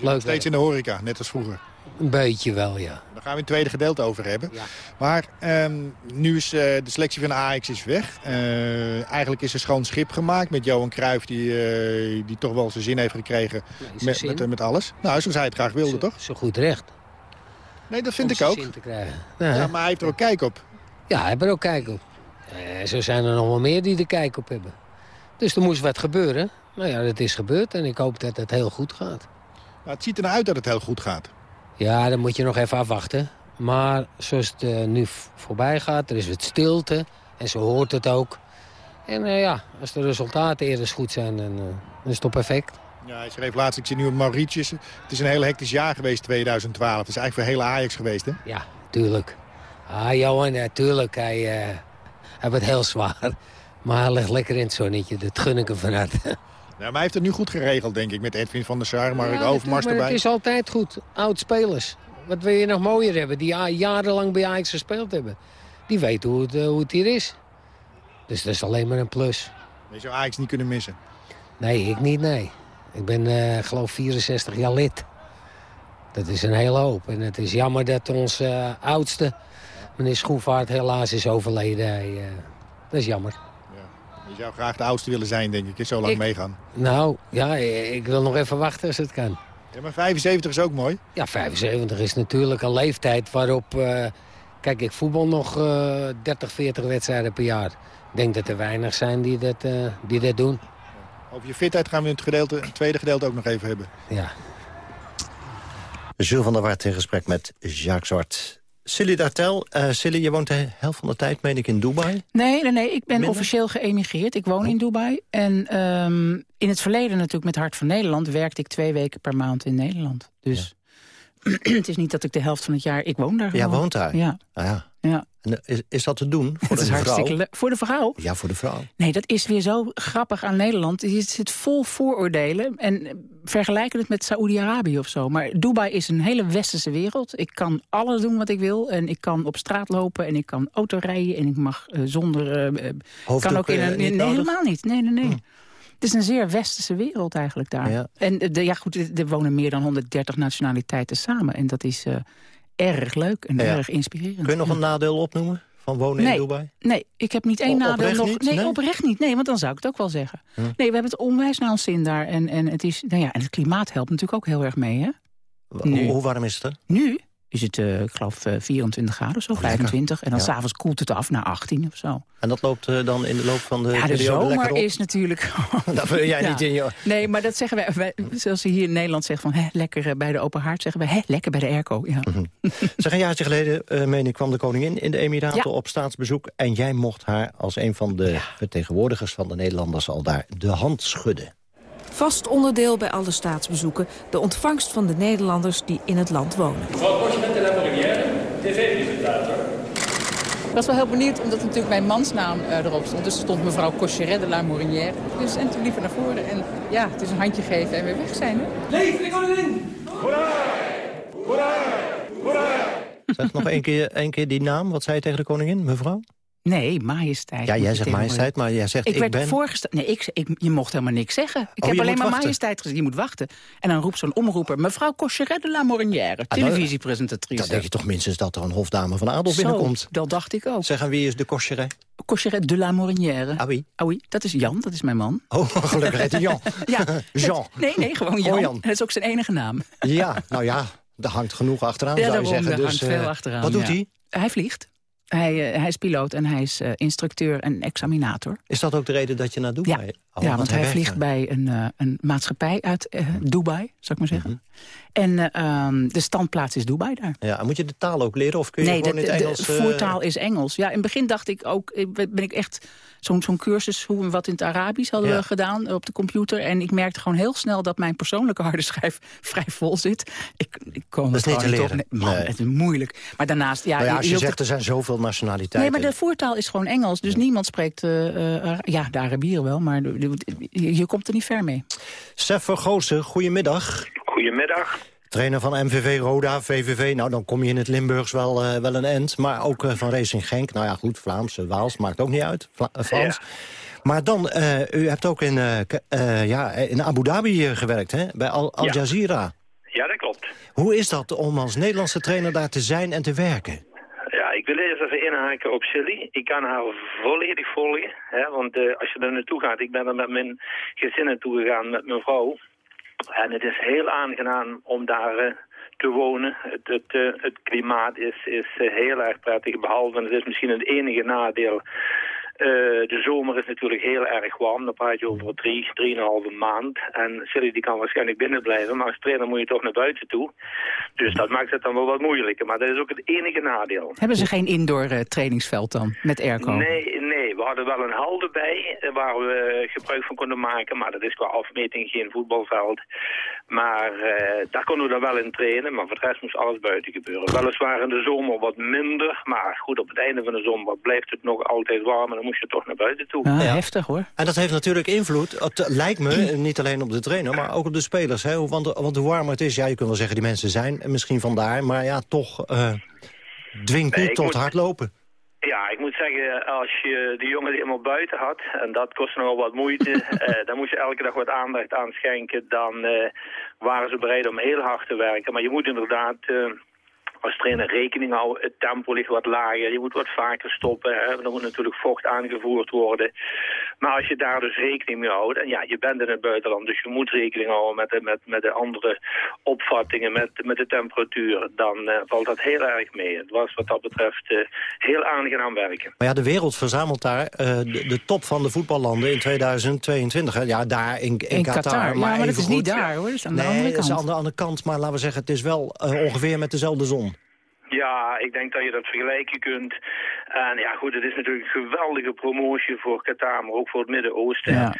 leuk Steeds in de horeca, net als vroeger. Een beetje wel, ja. Daar gaan we in het tweede gedeelte over hebben. Maar ehm, nu is eh, de selectie van de Ajax is weg. Eh, eigenlijk is er schoon schip gemaakt met Johan Cruijff... die, eh, die toch wel zijn zin heeft gekregen met, zin. met, met alles. Nou, zoals hij het graag wilde, toch? Zo goed recht. Nee, dat vind Om ik zijn ook. zin te krijgen. Ja, maar hij heeft er ook kijk op. Ja, hij heeft er ook kijk op. Eh, zo zijn er nog wel meer die er kijk op hebben. Dus er moest wat gebeuren. Nou ja, dat is gebeurd en ik hoop dat het heel goed gaat. Nou, het ziet er nou uit dat het heel goed gaat. Ja, dan moet je nog even afwachten. Maar zoals het eh, nu voorbij gaat, er is wat stilte. En zo hoort het ook. En eh, ja, als de resultaten eerder goed zijn, dan, eh, dan is het perfect. Ja, hij schreef laatst, ik zit nu op Mauritius. Het is een heel hectisch jaar geweest, 2012. Het is eigenlijk voor hele Ajax geweest, hè? Ja, tuurlijk. Ah, Johan, natuurlijk. Hij, uh, hij heeft het heel zwaar. Maar hij ligt lekker in het zonnetje. Dat gun ik hem van harte. Ja, maar hij heeft het nu goed geregeld, denk ik. Met Edwin van der Sar, Mark Ja, Overmars erbij. Het is altijd goed. Oud-spelers. Wat wil je nog mooier hebben? Die ja- jarenlang bij Ajax gespeeld hebben. Die weten hoe het, eh, hoe het hier is. Dus dat is alleen maar een plus. Je zou Ajax niet kunnen missen. Nee, ik niet, nee. Ik ben, eh geloof 64 jaar lid. Dat is een hele hoop. En het is jammer dat onze eh, oudste, meneer Schoenvaart, helaas is overleden. Hij, dat is jammer. Je zou graag de oudste willen zijn, denk ik. Zo lang Ik- meegaan. Nou, ja, ik wil nog even wachten als het kan. Ja, maar 75 is ook mooi. Ja, 75 is natuurlijk een leeftijd waarop... eh, kijk, ik voetbal nog eh 30, 40 wedstrijden per jaar. Ik denk dat er weinig zijn die dat, eh, die dat doen. Over je fitheid gaan we in het, gedeelte, het tweede gedeelte ook nog even hebben. Ja. Jules van der Wart in gesprek met Jacques Zwart. Silly Dartel, eh Silly, je woont de helft van de tijd, meen ik, in Dubai. Nee, nee, nee, ik ben Minder? officieel geëmigreerd. Ik woon in Dubai. En ehm, in het verleden natuurlijk met Hart van Nederland... werkte ik twee weken per maand in Nederland. Dus het is niet dat ik de helft van het jaar... Ik woon daar Ja, gewoon. woont daar? Ja. Ah, ja. Ja. Eh, is, is dat te doen voor een hartstikke vrouw? Voor de vrouw? Ja, voor de vrouw. Nee, dat is weer zo grappig aan Nederland. Het zit vol vooroordelen. En eh, vergelijken het met Saoedi-Arabië of zo. Maar Dubai is een hele westerse wereld. Ik kan alles doen wat ik wil. En ik kan op straat lopen en ik kan auto rijden. En ik mag eh, zonder... Hoofddoek, kan ook in een, nee, nodig? helemaal niet. Nee, nee, nee. Het is een zeer westerse wereld eigenlijk daar. Ja. En de, ja, goed, er- wonen meer dan 130 nationaliteiten samen. En dat is erg leuk en erg inspirerend. Kun je nog een nadeel opnoemen van wonen nee, in Dubai? Nee, ik heb niet één nadeel nog. niet? Nee, Nee? oprecht niet. Nee, want dan zou ik het ook wel zeggen. Hm. Nee, we hebben het onwijs naar ons zin daar. En, en, het is, nou ja, en het klimaat helpt natuurlijk ook heel erg mee, hè? Wa- Nu. Hoe warm is het er? Nu is het, eh, ik geloof, eh, 24 graden of zo, Oh, lekker. 25. En dan Ja. s'avonds koelt het af naar 18 of zo. En dat loopt eh, dan in de loop van de ja, de zomer is natuurlijk... Dat wil jij Ja. niet in je... Nee, maar dat zeggen wij, wij zoals ze hier in Nederland zeggen van... Hè, lekker eh, bij de open haard, zeggen we, hè, lekker bij de airco. Ja. Zeg, een jaartje geleden, eh meen ik, kwam de koningin in de Emiraten Ja. op staatsbezoek. En jij mocht haar als een van de vertegenwoordigers van de Nederlanders al daar de hand schudden. Vast onderdeel bij alle staatsbezoeken, de ontvangst van de Nederlanders die in het land wonen. Mevrouw Kostje de la Morinière, tv-presentator. Ik was wel heel benieuwd, omdat natuurlijk mijn mansnaam eh, erop stond. Dus er stond mevrouw Cocheret de la Morinière. Dus en toen liever naar voren. En ja, het is een handje geven en weer weg zijn. Hè? Leef de koningin! Zeg nog één keer, één keer die naam. Wat zei je tegen de koningin, mevrouw? Nee, majesteit. Ja, jij zegt majesteit, maar jij zegt Ik, ik, werd ben... voorgesteld. Nee, ik, ik, je mocht helemaal niks zeggen. Ik Oh, heb alleen maar wachten. majesteit gezegd. Je moet wachten. En dan roept zo'n omroeper. Mevrouw Cocheret de la Morinière. Ah, Televisiepresentatrice. Dan denk je toch minstens dat er een hofdame van adel Zo, binnenkomt. dat dacht ik ook. Zeg, en wie is de Cocheret? Cocheret de la Morinière. Ah oui? Ah oui, dat is Jan, dat is mijn man. Oh, gelukkig heet hij Jan. Ja, Jean. Nee, nee, gewoon Jan. Oh, Jan. Dat is ook zijn enige naam. Ja, nou ja, er hangt genoeg achteraan, Ja, zou je daarom, zeggen. er Dus, hangt veel eh, achteraan. Wat doet ja. hij? Hij vliegt. Hij, eh, hij is piloot en hij is eh, instructeur en examinator. Is dat ook de reden dat je naar Dubai... Ja, Oh, ja want hij, vliegt bij een, eh, een maatschappij uit Dubai, zou ik maar zeggen. Mhm. En eh, ehm, de standplaats is Dubai daar. Ja, moet je de taal ook leren of kun je nee, gewoon de, in het Engels... de eh, voertaal is Engels. Ja, in het begin dacht ik ook, eh, ben ik echt zo'n zo'n cursus hoe en wat in het Arabisch hadden Ja. we gedaan op de computer. En ik merkte gewoon heel snel dat mijn persoonlijke harde schijf vrij vol zit. Ik, ik kon Dat is het niet te leren. op. Nee, man, Nee. het is moeilijk. Maar daarnaast, ja, ja, als je zegt, er zijn zoveel nationaliteiten. Nee, maar de voertaal is gewoon Engels. Dus niemand spreekt... eh, eh, Ara- ja, de Arabieren wel, maar de- de- je, je komt er niet ver mee. Sef Vergoosen, goedemiddag. Goedemiddag. Trainer van MVV Roda, VVV. Nou, dan kom je in het Limburgs wel, eh, wel een end. Maar ook eh, van Racing Genk. Nou ja, goed, Vlaams, eh, Waals, maakt ook niet uit. Vla Frans. Maar dan, u hebt ook in, ja, in Abu Dhabi gewerkt, hè? Bij Al, Al Ja. Jazeera. Ja, dat klopt. Hoe is dat om als Nederlandse trainer daar te zijn en te werken? Ja, ik wil eerst even inhaken op Silly. Ik kan haar volledig volgen. Hè, want als je er naartoe gaat, ik ben er met mijn gezin naartoe gegaan, met mijn vrouw. En het is heel aangenaam om daar eh, te wonen. Het, het, eh, het klimaat is, is eh, heel erg prettig, behalve, en het is misschien het enige nadeel... de zomer is natuurlijk heel erg warm. Dan praat je over drie, drieënhalve maand. En Silly die kan waarschijnlijk binnen blijven. Maar als trainer moet je toch naar buiten toe. Dus dat maakt het dan wel wat moeilijker. Maar dat is ook het enige nadeel. Hebben ze geen indoor trainingsveld dan, met airco? Nee, nee. Nee, we hadden wel een hal erbij eh, waar we gebruik van konden maken. Maar dat is qua afmeting geen voetbalveld. Maar eh, daar konden we dan wel in trainen. Maar voor de rest moest alles buiten gebeuren. Weliswaar in de zomer wat minder. Maar goed, op het einde van de zomer blijft het nog altijd warm. En dan moest je toch naar buiten toe. Ja, heftig hoor. En dat heeft natuurlijk invloed, het lijkt me, niet alleen op de trainer... maar ook op de spelers. Hè? Want, want hoe warmer het is, ja, je kunt wel zeggen die mensen zijn... en misschien vandaar, maar ja, toch uh, dwingt niet ik tot moet- hardlopen. Ja, ik moet zeggen, als je die jongen eenmaal buiten had, en dat kost nogal wat moeite, eh, dan moest je elke dag wat aandacht aan schenken, dan eh, waren ze bereid om heel hard te werken. Maar je moet inderdaad eh, als trainer rekening houden, het tempo ligt wat lager, je moet wat vaker stoppen, hè. er moet natuurlijk vocht aangevoerd worden. Maar als je daar dus rekening mee houdt, en ja, je bent in het buitenland, dus je moet rekening houden met de, met, met de andere opvattingen, met, met de temperatuur, dan eh, valt dat heel erg mee. Het was wat dat betreft eh, heel aangenaam werken. Maar ja, de wereld verzamelt daar eh, de, de top van de voetballanden in 2022. Hè? Ja, daar in, in, In Qatar. Ja, maar dat is niet daar, hoor. Dat is aan de nee, andere dat is kant. aan de andere kant. Maar laten we zeggen, het is wel ongeveer met dezelfde zon. Ja, ik denk dat je dat vergelijken kunt. En ja, goed, het is natuurlijk een geweldige promotie voor Qatar, maar ook voor het Midden-Oosten. Ja.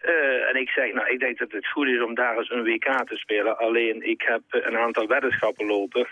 Eh, en ik zeg, nou, ik denk dat het goed is om daar eens een WK te spelen. Alleen, ik heb een aantal weddenschappen lopen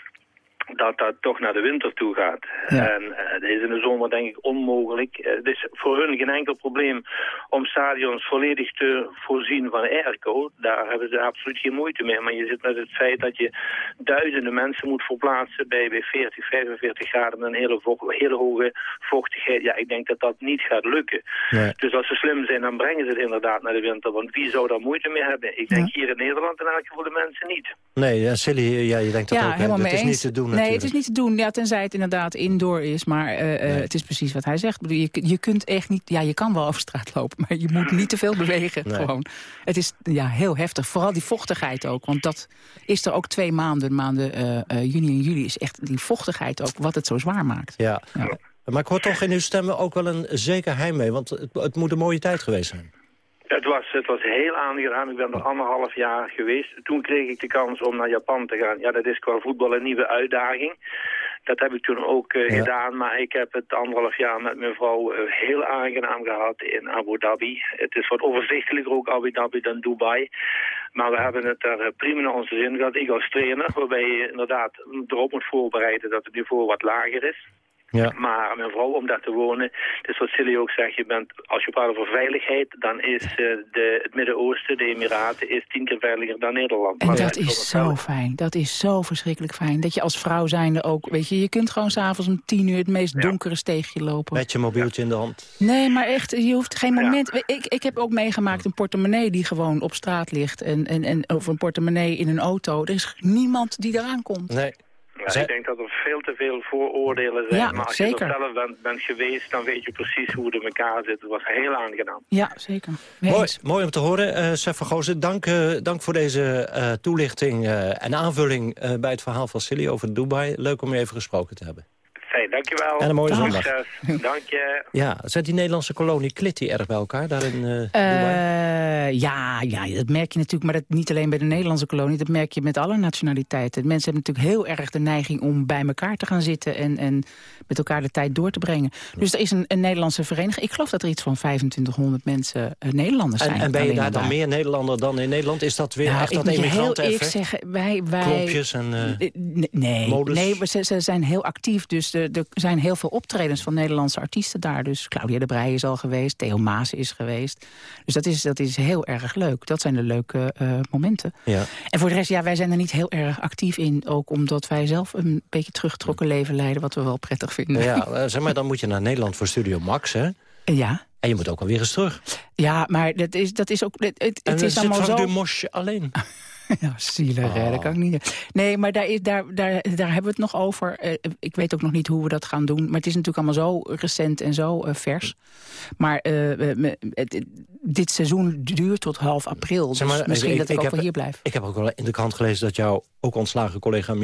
dat dat toch naar de winter toe gaat. Ja. En eh, het is in de zomer denk ik onmogelijk. Eh, het is voor hun geen enkel probleem om stadions volledig te voorzien van airco. Daar hebben ze absoluut geen moeite mee. Maar je zit met het feit dat je duizenden mensen moet verplaatsen bij, bij 40, 45 graden met een hele, vo- hele hoge vochtigheid. Ja, ik denk dat dat niet gaat lukken. Nee. Dus als ze slim zijn, dan brengen ze het inderdaad naar de winter. Want wie zou daar moeite mee hebben? Ik denk hier in Nederland in elk geval de mensen niet. Nee, ja, Silly, ja, je denkt dat ja, ook. hè? helemaal Dat mee is eens. niet te doen natuurlijk. het is niet te doen. Ja, tenzij het inderdaad indoor is. Maar eh, eh, het is precies wat hij zegt. Je, je kunt echt niet... Ja, je kan wel over straat lopen, maar je moet niet te veel bewegen. Nee. Gewoon. Het is ja, heel heftig. Vooral die vochtigheid ook. Want dat is er ook twee maanden. Maanden eh, juni en juli is echt die vochtigheid ook wat het zo zwaar maakt. Ja. Maar ik hoor toch in uw stemmen ook wel een zeker heimwee. Want het, het moet een mooie tijd geweest zijn. Het was, het was heel aangenaam. Ik ben er anderhalf jaar geweest. Toen kreeg ik de kans om naar Japan te gaan. Ja, dat is qua voetbal een nieuwe uitdaging. Dat heb ik toen ook eh, Ja. gedaan. Maar ik heb het anderhalf jaar met mijn vrouw eh, heel aangenaam gehad in Abu Dhabi. Het is wat overzichtelijker ook Abu Dhabi dan Dubai. Maar we hebben het er eh, prima naar onze zin gehad. Ik als trainer, waarbij je inderdaad erop moet voorbereiden dat het niveau wat lager is. Ja. Maar mijn vrouw, om daar te wonen, dus wat Silly ook zegt, je bent, als je praat over veiligheid, dan is eh, de, het Midden-Oosten, de Emiraten, is tien keer veiliger dan Nederland. En Maar dat ja, is zo fijn. Dat is zo verschrikkelijk fijn. Dat je als vrouw zijnde ook... Weet je, je kunt gewoon s'avonds om tien uur het meest donkere steegje lopen. Met je mobieltje in de hand. Nee, maar echt, je hoeft geen moment... Ik, ik heb ook meegemaakt een portemonnee die gewoon op straat ligt. En, en, en, of een portemonnee in een auto. Er is niemand die eraan komt. Nee. Ja, Zij- ik denk dat er veel te veel vooroordelen zijn. Ja, maar als zeker. je er zelf bent, bent geweest, dan weet je precies hoe het in elkaar zit. Het was heel aangenaam. Ja, zeker. Mooi, mooi om te horen, eh Sef van Goosen. Dank, eh, dank voor deze eh, toelichting eh, en aanvulling eh, bij het verhaal van Silly over Dubai. Leuk om je even gesproken te hebben. Fijn, dankjewel. En een mooie zondag. Dank je. Ja, zit die Nederlandse kolonie Klitty erg bij elkaar daar in eh? Eh, ja, ja, dat merk je natuurlijk, maar dat niet alleen bij de Nederlandse kolonie. Dat merk je met alle nationaliteiten. Mensen hebben natuurlijk heel erg de neiging om bij elkaar te gaan zitten... en, en met elkaar de tijd door te brengen. Dus er is een, een Nederlandse vereniging. Ik geloof dat er iets van 25hunderd mensen eh, Nederlanders zijn. En, en ben je daar dan meer Nederlander dan in Nederland? Is dat weer Ja, echt ik dat eerlijk emigranteneffect? zeggen, wij... wij Klompjes en... Nee, modus? nee maar ze, ze zijn heel actief. Dus er, er zijn heel veel optredens van Nederlandse artiesten daar. Dus Claudia de Breij is al geweest, Theo Maas is geweest. Dus dat is, dat is heel erg leuk. Dat zijn de leuke eh, momenten. ja. En voor de rest, ja, wij zijn er niet heel erg actief in. Ook omdat wij zelf een beetje teruggetrokken leven leiden... wat we wel prettig vinden. ja, eh, zeg maar, dan moet je naar Nederland voor Studio Max, hè? ja. En je moet ook alweer eens terug. Ja, maar dat is, dat is ook... Het, het, En is allemaal zo... Dumosje alleen. Ja, zielig, hè, dat kan ik niet. Nee, maar daar, is, daar, daar, daar hebben we het nog over. Eh, ik weet ook nog niet hoe we dat gaan doen. Maar het is natuurlijk allemaal zo recent en zo eh, vers. Maar eh, dit seizoen duurt tot half april. Dus Zeg maar, misschien dat ik, ook heb, wel hier blijf. Ik heb ook wel in de krant gelezen dat jouw ook ontslagen collega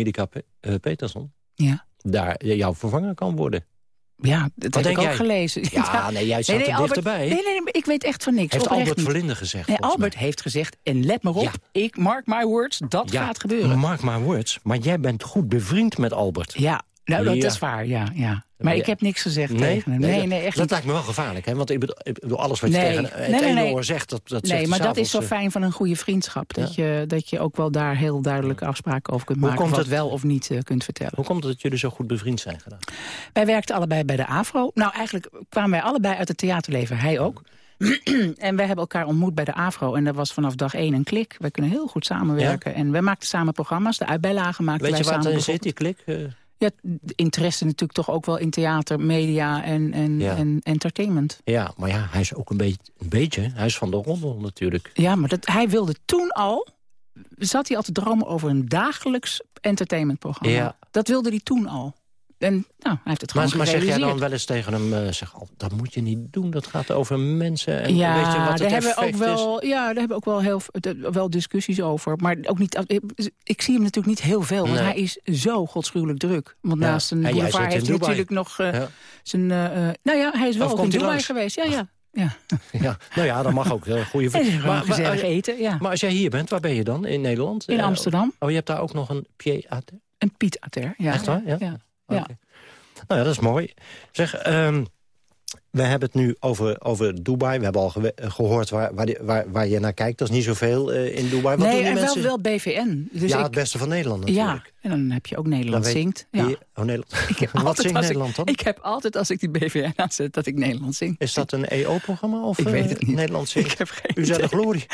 eh, Peterson... Ja. daar jouw vervanger kan worden. Ja, dat heb ik ook jij? gelezen. Ja, nee, jij staat er Albert, dichterbij. Nee, nee, nee, ik weet echt van niks. Heeft oprecht Albert. Verlinde gezegd, Nee, Albert heeft gezegd, en let maar op, Ja. ik mark my words, dat Ja, gaat gebeuren. Mark my words. Maar jij bent goed bevriend met Albert. Ja, Nou, dat Ja. is waar, ja. ja. Maar Ja. ik heb niks gezegd Nee? tegen hem. Nee, dat- nee, echt Dat niet. lijkt me wel gevaarlijk, hè? Want ik bedoel, ik bedoel, alles wat je tegen het ene oor zegt, dat, dat nee, maar dat is zo eh, fijn van een goede vriendschap. Dat, je, dat je ook wel daar heel duidelijke afspraken over kunt Hoe maken. komt wat het- wel of niet eh, kunt vertellen. Hoe komt het dat jullie zo goed bevriend zijn gedaan? Wij werkten allebei bij de AVRO. Nou, eigenlijk kwamen wij allebei uit het theaterleven. Hij ook. en wij hebben elkaar ontmoet bij de AVRO. En dat was vanaf dag één een klik. Wij kunnen heel goed samenwerken. En wij maakten samen programma's. De uitbijlagen maakten Weet je wij waar het samen. in zit, die klik? Ja, interesse natuurlijk toch ook wel in theater, media en, en, Ja. en entertainment. ja, maar ja, hij is ook een beetje, een beetje hij is van de rommel natuurlijk. Ja, maar dat, hij wilde toen al... zat hij al te dromen over een dagelijks entertainmentprogramma. Ja. Dat wilde hij toen al. En nou, hij heeft het gewoon Maar, maar zeg jij dan wel eens tegen hem, eh, zeg, oh, dat moet je niet doen, dat gaat over mensen. En ja, weet je wat het daar hebben we ook wel, ja, daar hebben we ook wel heel wel discussies over. Maar ook niet. Ik zie hem natuurlijk niet heel veel, want Nee. hij is zo godschuwelijk druk. Want Ja. naast een boulevard heeft hij natuurlijk nog eh, Ja. zijn. eh, eh, nou ja, hij is wel Of ook in Dubai geweest. Ja, ja. ja. Ja, nou ja, dat mag ook. Een goede En vriend. gezellig eh, eten, ja. maar als jij hier bent, waar ben je dan? In Nederland? In Eh, Amsterdam. Oh, je hebt daar ook nog een pied à terre? Een Piet Ater. Ja. Echt waar? Ja? Oké. ja. Nou ja, dat is mooi. Zeg, ehm, we hebben het nu over, over Dubai. We hebben al eh, gehoord waar, waar, waar, waar je naar kijkt. Dat is niet zoveel eh, in Dubai. Wat nee, doen die en mensen? wel, wel BVN. Dus ja, ik, het beste van Nederland natuurlijk. ja, en dan heb je ook Nederland weet- zingt. Ja. Oh, Nederland. Wat zingt ik- Nederland dan? Ik heb altijd als ik die BVN aanzet dat ik Nederland zing. Is dat een EO-programma of Ik weet eh, het niet. Nederland zingt? Ik heb geen U zei de glorie.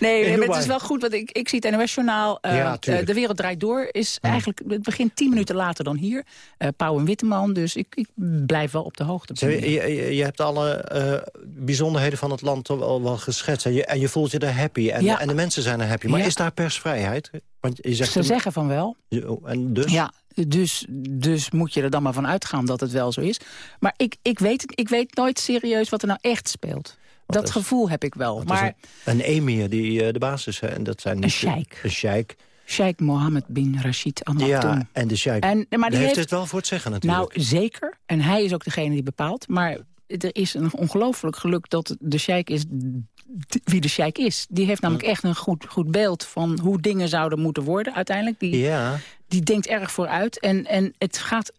Nee, het is wel goed, want ik, ik zie het NOS-journaal. eh, Ja, eh, de Wereld Draait Door is eigenlijk... Het begint tien minuten later dan hier. Eh Pauw en Witteman, dus ik, ik blijf wel op de hoogte. Je, je, je hebt alle eh, bijzonderheden van het land wel, wel geschetst. En je, en je voelt je er happy. En, Ja. en de mensen zijn er happy. Maar Ja. is daar persvrijheid? Want je zegt Ze zeggen van wel. Oh, En dus? Ja, dus, dus moet je er dan maar van uitgaan dat het wel zo is. Maar ik, ik, weet, ik weet nooit serieus wat er nou echt speelt. dat is- gevoel heb ik wel. Maar een, een emir die eh, de basis is. En dat zijn niet Een sheik. Een sheik. Sheikh Mohammed bin Rashid Al Maktoum. Ja, en de sheik En- maar die heeft heeft- het wel voor het zeggen natuurlijk. Nou, zeker. En hij is ook degene die bepaalt. Maar er is een ongelooflijk geluk dat de sheik is wie de sheik is. Die heeft namelijk echt een goed, goed beeld van hoe dingen zouden moeten worden uiteindelijk. Die, ja. die denkt erg vooruit. En, en het gaat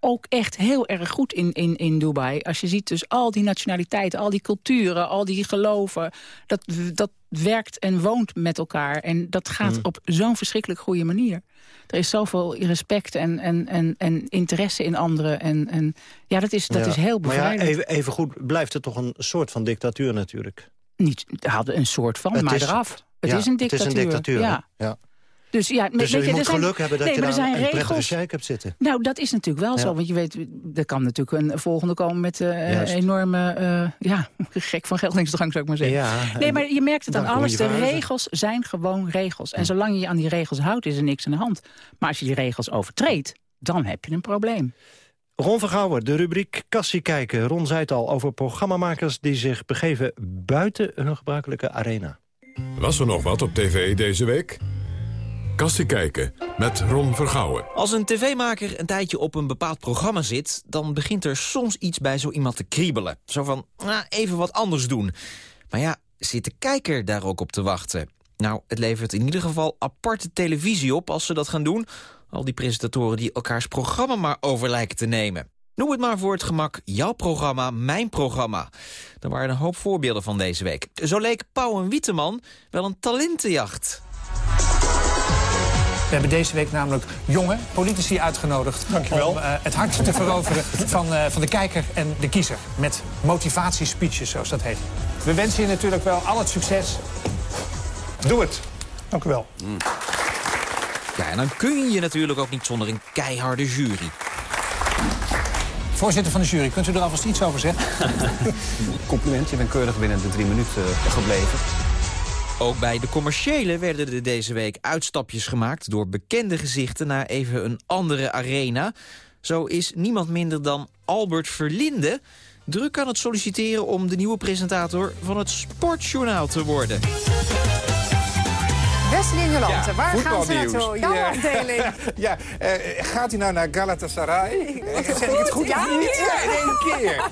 ook echt heel erg goed in, in, in Dubai. Als je ziet dus al die nationaliteiten, al die culturen, al die geloven... dat, dat werkt en woont met elkaar. En dat gaat Mm. op zo'n verschrikkelijk goede manier. Er is zoveel respect en, en, en, en interesse in anderen. En, en ja, dat is, dat Ja. is heel Maar ja, bevrijdend. even, even goed blijft het toch een soort van dictatuur natuurlijk. Niet hadden een soort van, Het maar is- eraf. Het Ja, is een dictatuur. Het is een dictatuur, ja. Ja. Dus ja, Dus weet je, er moet zijn- geluk hebben dat nee, je daar er een zijn prettige regels. sheik hebt zitten. Nou, dat is natuurlijk wel Ja. zo. Want je weet, er kan natuurlijk een volgende komen met eh Juist. enorme... eh, ja, gek van geldingsdrang zou ik maar zeggen. Ja, nee, maar je merkt het aan alles. De regels zijn gewoon regels. En zolang je je aan die regels houdt, is er niks aan de hand. Maar als je die regels overtreedt, dan heb je een probleem. Ron Vergouwen, de rubriek Kassie kijken. Ron zei het al over programmamakers die zich begeven buiten hun gebruikelijke arena. Was er nog wat op tv deze week? Kassie kijken met Ron Vergouwen. Als een tv-maker een tijdje op een bepaald programma zit... dan begint er soms iets bij zo iemand te kriebelen. Zo van, nou, even wat anders doen. Maar ja, zit de kijker daar ook op te wachten? Nou, het levert in ieder geval aparte televisie op als ze dat gaan doen. Al die presentatoren die elkaars programma maar over lijken te nemen. Noem het maar voor het gemak jouw programma, mijn programma. Er waren een hoop voorbeelden van deze week. Zo leek Pauw en Wieteman wel een talentenjacht. We hebben deze week namelijk jonge politici uitgenodigd... Dankjewel. om eh, het hart te veroveren van, eh, van de kijker en de kiezer. Met motivatiespeeches, zoals dat heet. We wensen je natuurlijk wel al het succes. Doe het. Dank u wel. Ja, en dan kun je natuurlijk ook niet zonder een keiharde jury. Voorzitter van de jury, kunt u er alvast iets over zeggen? Compliment, je bent keurig binnen de drie minuten eh, gebleven. Ook bij de commerciële werden er deze week uitstapjes gemaakt... door bekende gezichten naar even een andere arena. Zo is niemand minder dan Albert Verlinde... druk aan het solliciteren om de nieuwe presentator van het Sportjournaal te worden. Wesley Jolante, Ja, waar gaan ze naartoe? Jouw Ja. afdeling. Ja, eh, gaat hij nou naar Galatasaray? Eh, zeg ik het goed Ja, of niet? ja. In één keer.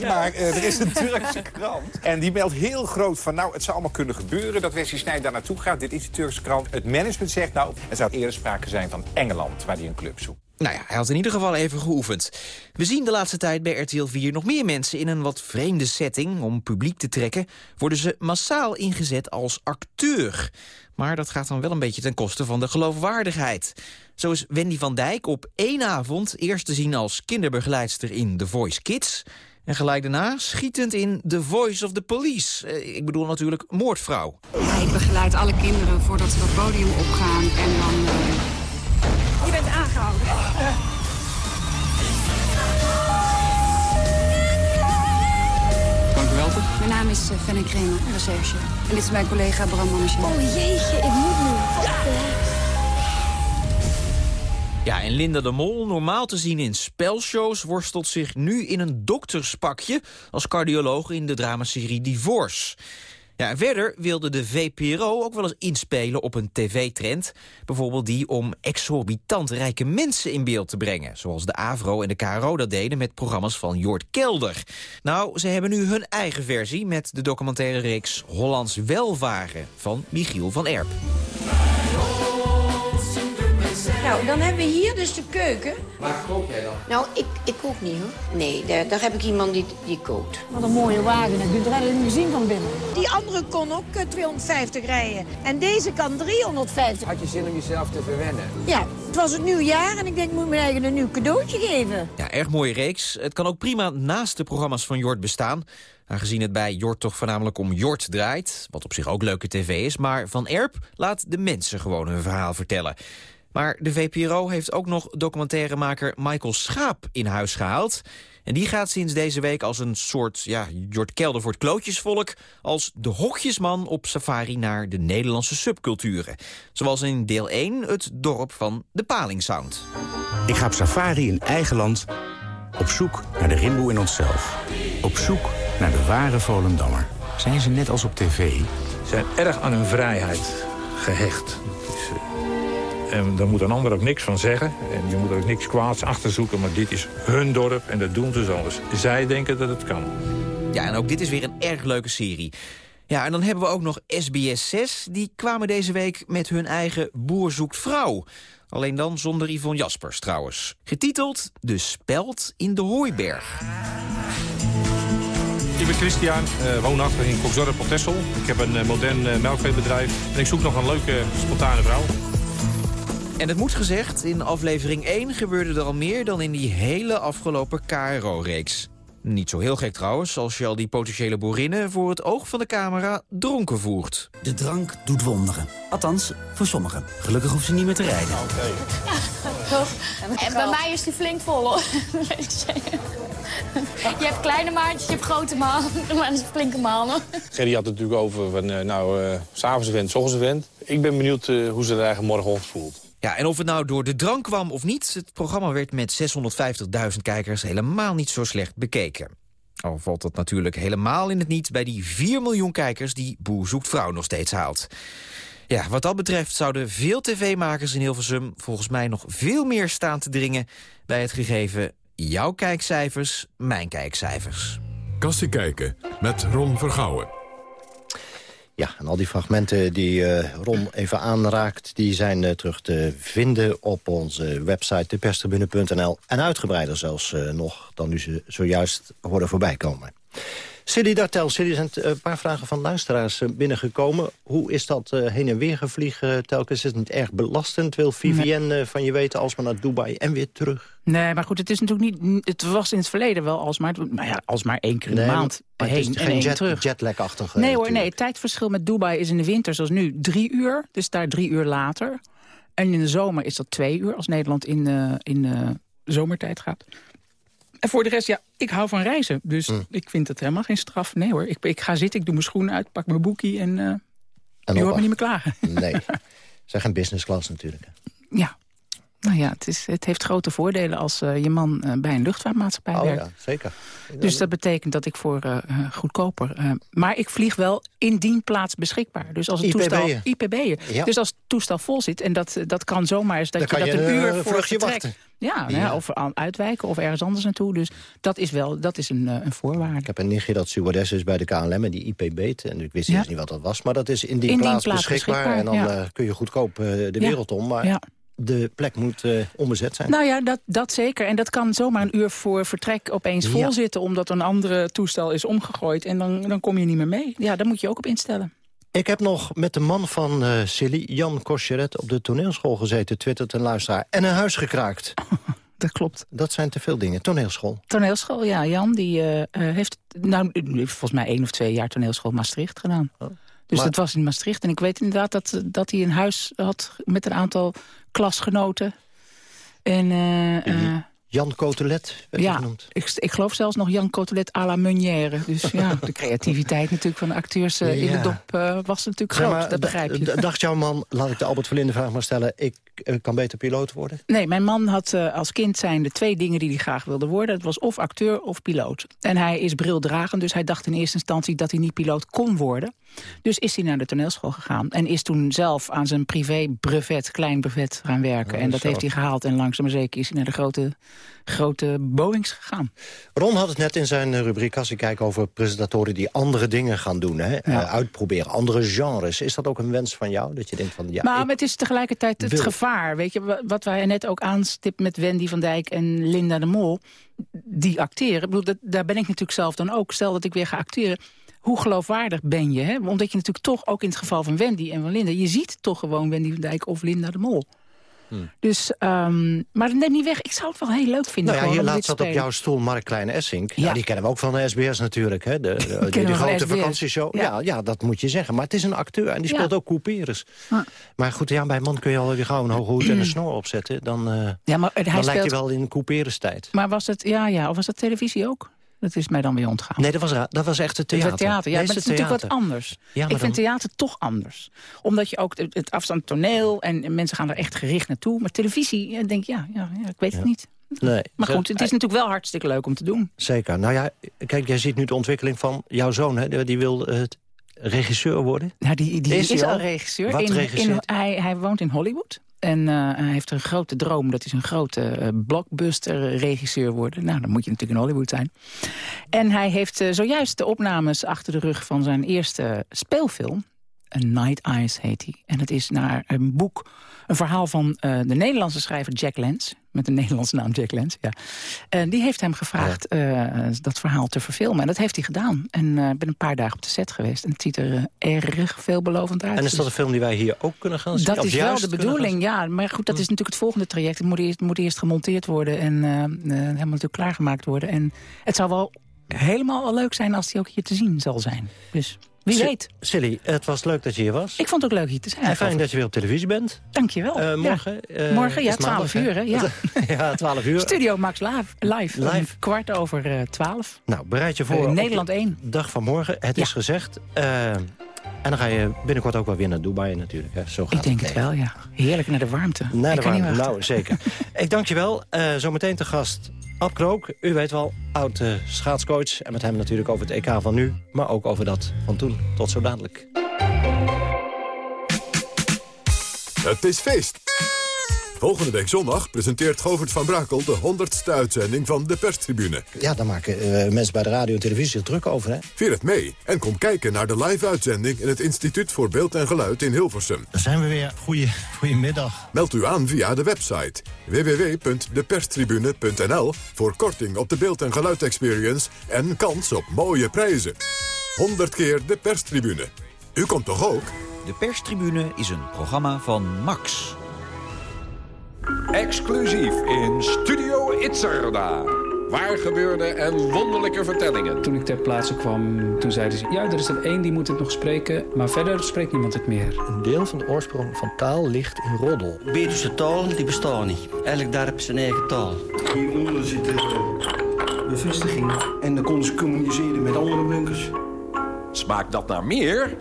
Maar eh, er is een Turkse krant. En die meldt heel groot van, nou, het zou allemaal kunnen gebeuren... dat Wesley Sneijder daar naartoe gaat. Dit is die Turkse krant. Het management zegt, nou, er zou eerder sprake zijn van Engeland... waar hij een club zoekt. Nou ja, hij had in ieder geval even geoefend. We zien de laatste tijd bij RTL 4 nog meer mensen in een wat vreemde setting. Om publiek te trekken worden ze massaal ingezet als acteur. Maar dat gaat dan wel een beetje ten koste van de geloofwaardigheid. Zo is Wendy van Dijk op één avond eerst te zien als kinderbegeleidster in The Voice Kids... En gelijk daarna schietend in The Voice of the Police. Eh, ik bedoel natuurlijk moordvrouw. Ik begeleid alle kinderen voordat ze dat podium opgaan en dan... Uh... U. Mijn naam is uh, Fenne Kremer, recherche. En dit is mijn collega Bram Mammetje. Oh jeetje, ik moet nu. Ja. Ja, en Linda de Mol, normaal te zien in spelshows... worstelt zich nu in een dokterspakje als cardioloog in de dramaserie Divorce. Ja, verder wilde de VPRO ook wel eens inspelen op een tv-trend. Bijvoorbeeld die om exorbitant rijke mensen in beeld te brengen. Zoals de AVRO en de KRO dat deden met programma's van Jort Kelder. Nou, ze hebben nu hun eigen versie met de documentaire reeks Hollands Welvaren van Michiel van Erp. Nou, dan hebben we hier dus de keuken. Waar kook jij dan? Nou, ik, ik kook niet hoor. Nee, daar, daar heb ik iemand die, die kookt. Wat een mooie wagen. Dat kunt er helemaal zien van binnen. Die andere kon ook 250 eh, rijden. En deze kan 350. Had je zin om jezelf te verwennen? Ja, het was het nieuwjaar en ik denk, ik moet mijn eigen een nieuw cadeautje geven. Ja, erg mooie reeks. Het kan ook prima naast de programma's van Jort bestaan. Aangezien het bij Jort toch voornamelijk om Jort draait... wat op zich ook leuke tv is... maar Van Erp laat de mensen gewoon hun verhaal vertellen. Maar de VPRO heeft ook nog documentairemaker Michael Schaap in huis gehaald. En die gaat sinds deze week als een soort ja, Jort Kelder voor het klootjesvolk... als de hokjesman op safari naar de Nederlandse subculturen. Zoals in deel 1 het dorp van de Palingsound. Ik ga op safari in eigen land op zoek naar de rimboe in onszelf. Op zoek naar de ware Volendammer. Zijn ze net als op tv? Ze zijn erg aan hun vrijheid gehecht. En daar moet een ander ook niks van zeggen. En je moet ook niks kwaads achter zoeken. Maar dit is hun dorp en dat doen ze zoals zij denken dat het kan. Ja, en ook dit is weer een erg leuke serie. Ja, en dan hebben we ook nog SBS 6. Die kwamen deze week met hun eigen Boer zoekt vrouw. Alleen dan zonder Yvonne Jaspers trouwens. Getiteld De Speld in de Hooiberg. Ik ben Christian, uh, woonachtig in Kokzorp op Texel. Ik heb een uh, modern uh, melkveebedrijf en ik zoek nog een leuke, spontane vrouw. En het moet gezegd, in aflevering 1 gebeurde er al meer dan in die hele afgelopen KRO-reeks. Niet zo heel gek trouwens, als je al die potentiële boerinnen voor het oog van de camera dronken voert. De drank doet wonderen. Althans, voor sommigen. Gelukkig hoeft ze niet meer te rijden. En bij mij is die flink vol, hoor. Je hebt kleine maatjes, je hebt grote maanden, maar dat is een flinke maanden. Gerry had het natuurlijk over van, uh, nou, uh, s'avonds event, s ochtends event. Ik ben benieuwd uh, hoe ze er eigenlijk morgenochtend voelt. Ja, en of het nou door de drank kwam of niet... het programma werd met 650.000 kijkers helemaal niet zo slecht bekeken. Al valt dat natuurlijk helemaal in het niet bij die 4 miljoen kijkers... die Boer zoekt vrouw nog steeds haalt. Ja, wat dat betreft zouden veel tv-makers in Hilversum... volgens mij nog veel meer staan te dringen bij het gegeven... jouw kijkcijfers, mijn kijkcijfers. Kassie kijken met Ron Vergouwen. Ja, en al die fragmenten die uh, Ron even aanraakt... die zijn uh, terug te vinden op onze website deperstribune.nl... en uitgebreider zelfs uh, nog dan nu ze zojuist hoorden voorbij komen. Silly Dartel, Silly, er zijn een paar vragen van luisteraars binnengekomen. Hoe is dat heen en weer gevliegen telkens? Is het niet erg belastend? Wil Vivienne van je weten als we naar Dubai en weer terug? Nee, maar goed, het is natuurlijk niet. Het was in het verleden wel alsmaar. Maar ja, alsmaar één keer in de maand maar heen het is en geen jet, terug. jetlag-achtig. Nee hoor, nee. Het tijdverschil met Dubai is in de winter zoals nu drie uur. Dus daar drie uur later. En in de zomer is dat twee uur als Nederland in, uh, in uh, zomertijd gaat. En voor de rest, ja, ik hou van reizen. Dus Mm. ik vind het helemaal geen straf. Nee hoor, ik, ik ga zitten, ik doe mijn schoenen uit, pak mijn boekie en, uh, En je hoort me niet meer klagen. Nee, zijn geen business class natuurlijk. Ja. Nou ja, het, is, het heeft grote voordelen als eh, je man eh, bij een luchtvaartmaatschappij Oh werkt. ja, zeker. Dus dat betekent dat ik voor eh, goedkoper... maar ik vlieg wel in die plaats beschikbaar. Dus als het toestel... IPB'en. IPB'en. Ja. Dus als het toestel vol zit... en dat, dat kan zomaar eens dat Dan je dat je een uur voor vertrek... Ja, nou ja, Ja. of uitwijken of ergens anders naartoe. Dus dat is wel dat is een, een voorwaarde. Ik heb een nichtje dat stewardess is bij de KLM en die IPB. En ik wist Ja. niet wat dat was. Maar dat is in die In die plaats, beschikbaar. beschikbaar, En dan ja. kun je goedkoop de wereld om. Maar Ja. De plek moet uh, onbezet zijn. Nou ja, dat, dat zeker. En dat kan zomaar een uur voor vertrek opeens vol zitten... omdat een andere toestel is omgegooid. En dan, dan kom je niet meer mee. Ja, daar moet je ook op instellen. Ik heb nog met de man van uh, Silly, Jan Koscheret, op de toneelschool gezeten... twittert een luisteraar en een huis gekraakt. dat klopt. Dat zijn te veel dingen. Toneelschool. Toneelschool, ja. Jan die, uh, heeft nou, volgens mij één of twee jaar toneelschool Maastricht gedaan. Oh. Dus dat was in Maastricht. En ik weet inderdaad dat, dat hij een huis had met een aantal klasgenoten. En, uh, Jan Cotelet werd ja, genoemd. Ik, ik geloof zelfs nog Jan Cotelet à la Meunière. Dus ja, de creativiteit natuurlijk van de acteurs uh, in de dop uh, was natuurlijk groot. Maar, dat begrijp je. Dacht jouw man, laat ik de Albert Verlinde vraag maar stellen... ik kan beter piloot worden? Nee, mijn man had als kind zijn de twee dingen die hij graag wilde worden. Het was of acteur of piloot. En hij is brildragend, dus hij dacht in eerste instantie... dat hij niet piloot kon worden. Dus is hij naar de toneelschool gegaan. En is toen zelf aan zijn privé brevet, klein brevet gaan werken. en dat heeft hij gehaald. En langzaam maar zeker is hij naar de grote, grote Boeings gegaan. Ron had het net in zijn rubriek als ik kijk over presentatoren die andere dingen gaan doen. Hè? Uh, uitproberen, andere genres. Is dat ook een wens van jou? Dat je denkt van, ja, maar het is tegelijkertijd het gevaar. Weet je, wat wij net ook aanstippen met Wendy van Dijk en Linda de Mol. Die acteren. Ik bedoel, dat, daar ben ik natuurlijk zelf dan ook. Stel dat ik weer ga acteren hoe geloofwaardig ben je? Hè? Omdat je natuurlijk toch, ook in het geval van Wendy en van Linda... je ziet toch gewoon Wendy van Dijk of Linda de Mol. Hmm. Dus, um, maar neem niet weg, ik zou het wel heel leuk vinden. Nou ja, hier laatst zat op jouw stoel Mark Kleine-Essink. Ja. die kennen we ook van de SBS natuurlijk. Hè? De, de, grote vakantieshow. Ja. ja. dat moet je zeggen. Maar het is een acteur en die speelt ook couperus. Maar goed, ja, bij man kun je alweer gauw een hoge hoed en een snor opzetten. Dan, uh, ja, maar hij dan speelt... lijkt hij wel in couperus tijd. Maar was het, ja, ja, of was dat televisie ook? Dat is mij dan weer ontgaan. Nee, dat was, dat was echt het theater. Het theater, ja, maar het is natuurlijk wat anders. Ja, ik vind theater toch anders. Omdat je ook het, afstand toneel en, mensen gaan er echt gericht naartoe. Maar televisie, denk ja, ja, ja ik weet het niet. Nee. Maar goed, het is natuurlijk wel hartstikke leuk om te doen. Zeker. Nou ja, kijk, jij ziet nu de ontwikkeling van jouw zoon. Hè? Die wil het regisseur worden. Nou, die, die is, al regisseur. Wat in, in, hij, hij woont in Hollywood. En uh, hij heeft een grote droom. Dat is een grote uh, blockbuster-regisseur worden. Nou, dan moet je natuurlijk in Hollywood zijn. En hij heeft zojuist de opnames achter de rug van zijn eerste speelfilm. A Night Eyes heet hij. En het is naar een boek, een verhaal van de Nederlandse schrijver Jack Lance met een Nederlandse naam, Jack Lens. Ja. En die heeft hem gevraagd uh, dat verhaal te verfilmen. En dat heeft hij gedaan. En uh, ik ben een paar dagen op de set geweest. En het ziet er erg veelbelovend uit. En is dat een film die wij hier ook kunnen gaan zien? Dat is wel de bedoeling, ja. Maar goed, dat is natuurlijk het volgende traject. Het moet eerst, moet eerst gemonteerd worden en helemaal natuurlijk klaargemaakt worden. En het zou wel helemaal wel leuk zijn als die ook hier te zien zal zijn. Dus... Wie weet. Silly, het was leuk dat je hier was. Ik vond het ook leuk hier te zijn. En fijn dat je weer op televisie bent. Dank je wel. Uh, morgen? Ja. Uh, morgen, ja, 12 uur. Hè? Ja. ja, 12 uur. Studio Max live. Live. live. kwart over uh, 12. Nou, bereid je voor. Nederland 1. Dag van morgen. Het is gezegd. en dan ga je binnenkort ook wel weer naar Dubai natuurlijk. Hè. Zo gaat Ik denk het, wel, ja. Heerlijk naar de warmte. Naar de warmte, nou zeker. ik dank je wel. zometeen te gast Ab Krook, u weet wel, oud uh, schaatscoach. En met hem natuurlijk over het EK van nu, maar ook over dat van toen. Tot zo dadelijk. Het is feest. Volgende week zondag presenteert Govert van Brakel de 100ste uitzending van de perstribune. Ja, daar maken uh, mensen bij de radio en televisie zich druk over, hè? Vier het mee en kom kijken naar de live-uitzending... in het Instituut voor Beeld en Geluid in Hilversum. Daar zijn we weer. Goeie, goedemiddag. Meld u aan via de website www.deperstribune.nl... voor korting op de beeld- en geluid-experience en kans op mooie prijzen. 100 keer de perstribune. U komt toch ook? De perstribune is een programma van Max... Exclusief in Studio Itzerda. Waar gebeurde en wonderlijke vertellingen. Toen ik ter plaatse kwam, toen zeiden ze... ja, er is er één die moet het nog spreken, maar verder spreekt niemand het meer. Een deel van de oorsprong van taal ligt in roddel. Betuwse taal, die bestaan niet. Elk dorp zijn eigen taal. Hieronder zit de bevestiging. En dan konden ze communiceren met andere bunkers. Smaakt dat naar meer?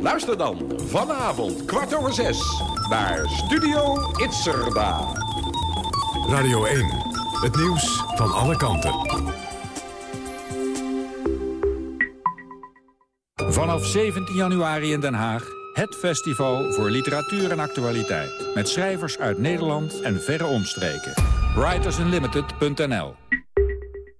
Luister dan vanavond kwart over zes naar Studio Itzerda. Radio 1, het nieuws van alle kanten. Vanaf 17 januari in Den Haag het festival voor literatuur en actualiteit. Met schrijvers uit Nederland en verre omstreken. Writersunlimited.nl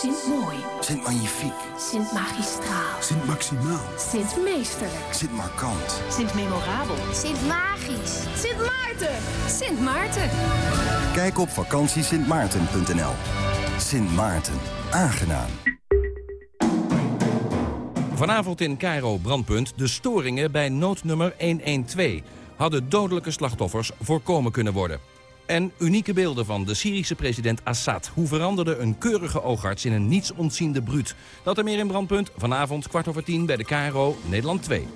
Sint Mooi. Sint Magnifiek. Sint Magistraal. Sint Maximaal. Sint Meesterlijk. Sint Markant. Sint Memorabel. Sint Magisch. Sint Maarten. Sint Maarten. Kijk op vakantiesintmaarten.nl. Sint Maarten. Aangenaam. Vanavond in Cairo Brandpunt de storingen bij noodnummer 112. Hadden dodelijke slachtoffers voorkomen kunnen worden. En unieke beelden van de Syrische president Assad. Hoe veranderde een keurige oogarts in een niets ontziende bruut? Dat er meer in Brandpunt vanavond kwart over tien bij de KRO Nederland 2.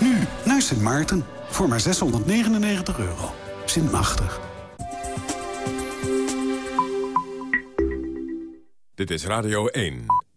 Nu naar Sint Maarten voor maar 699 euro. Sint Machtig. Dit is Radio 1.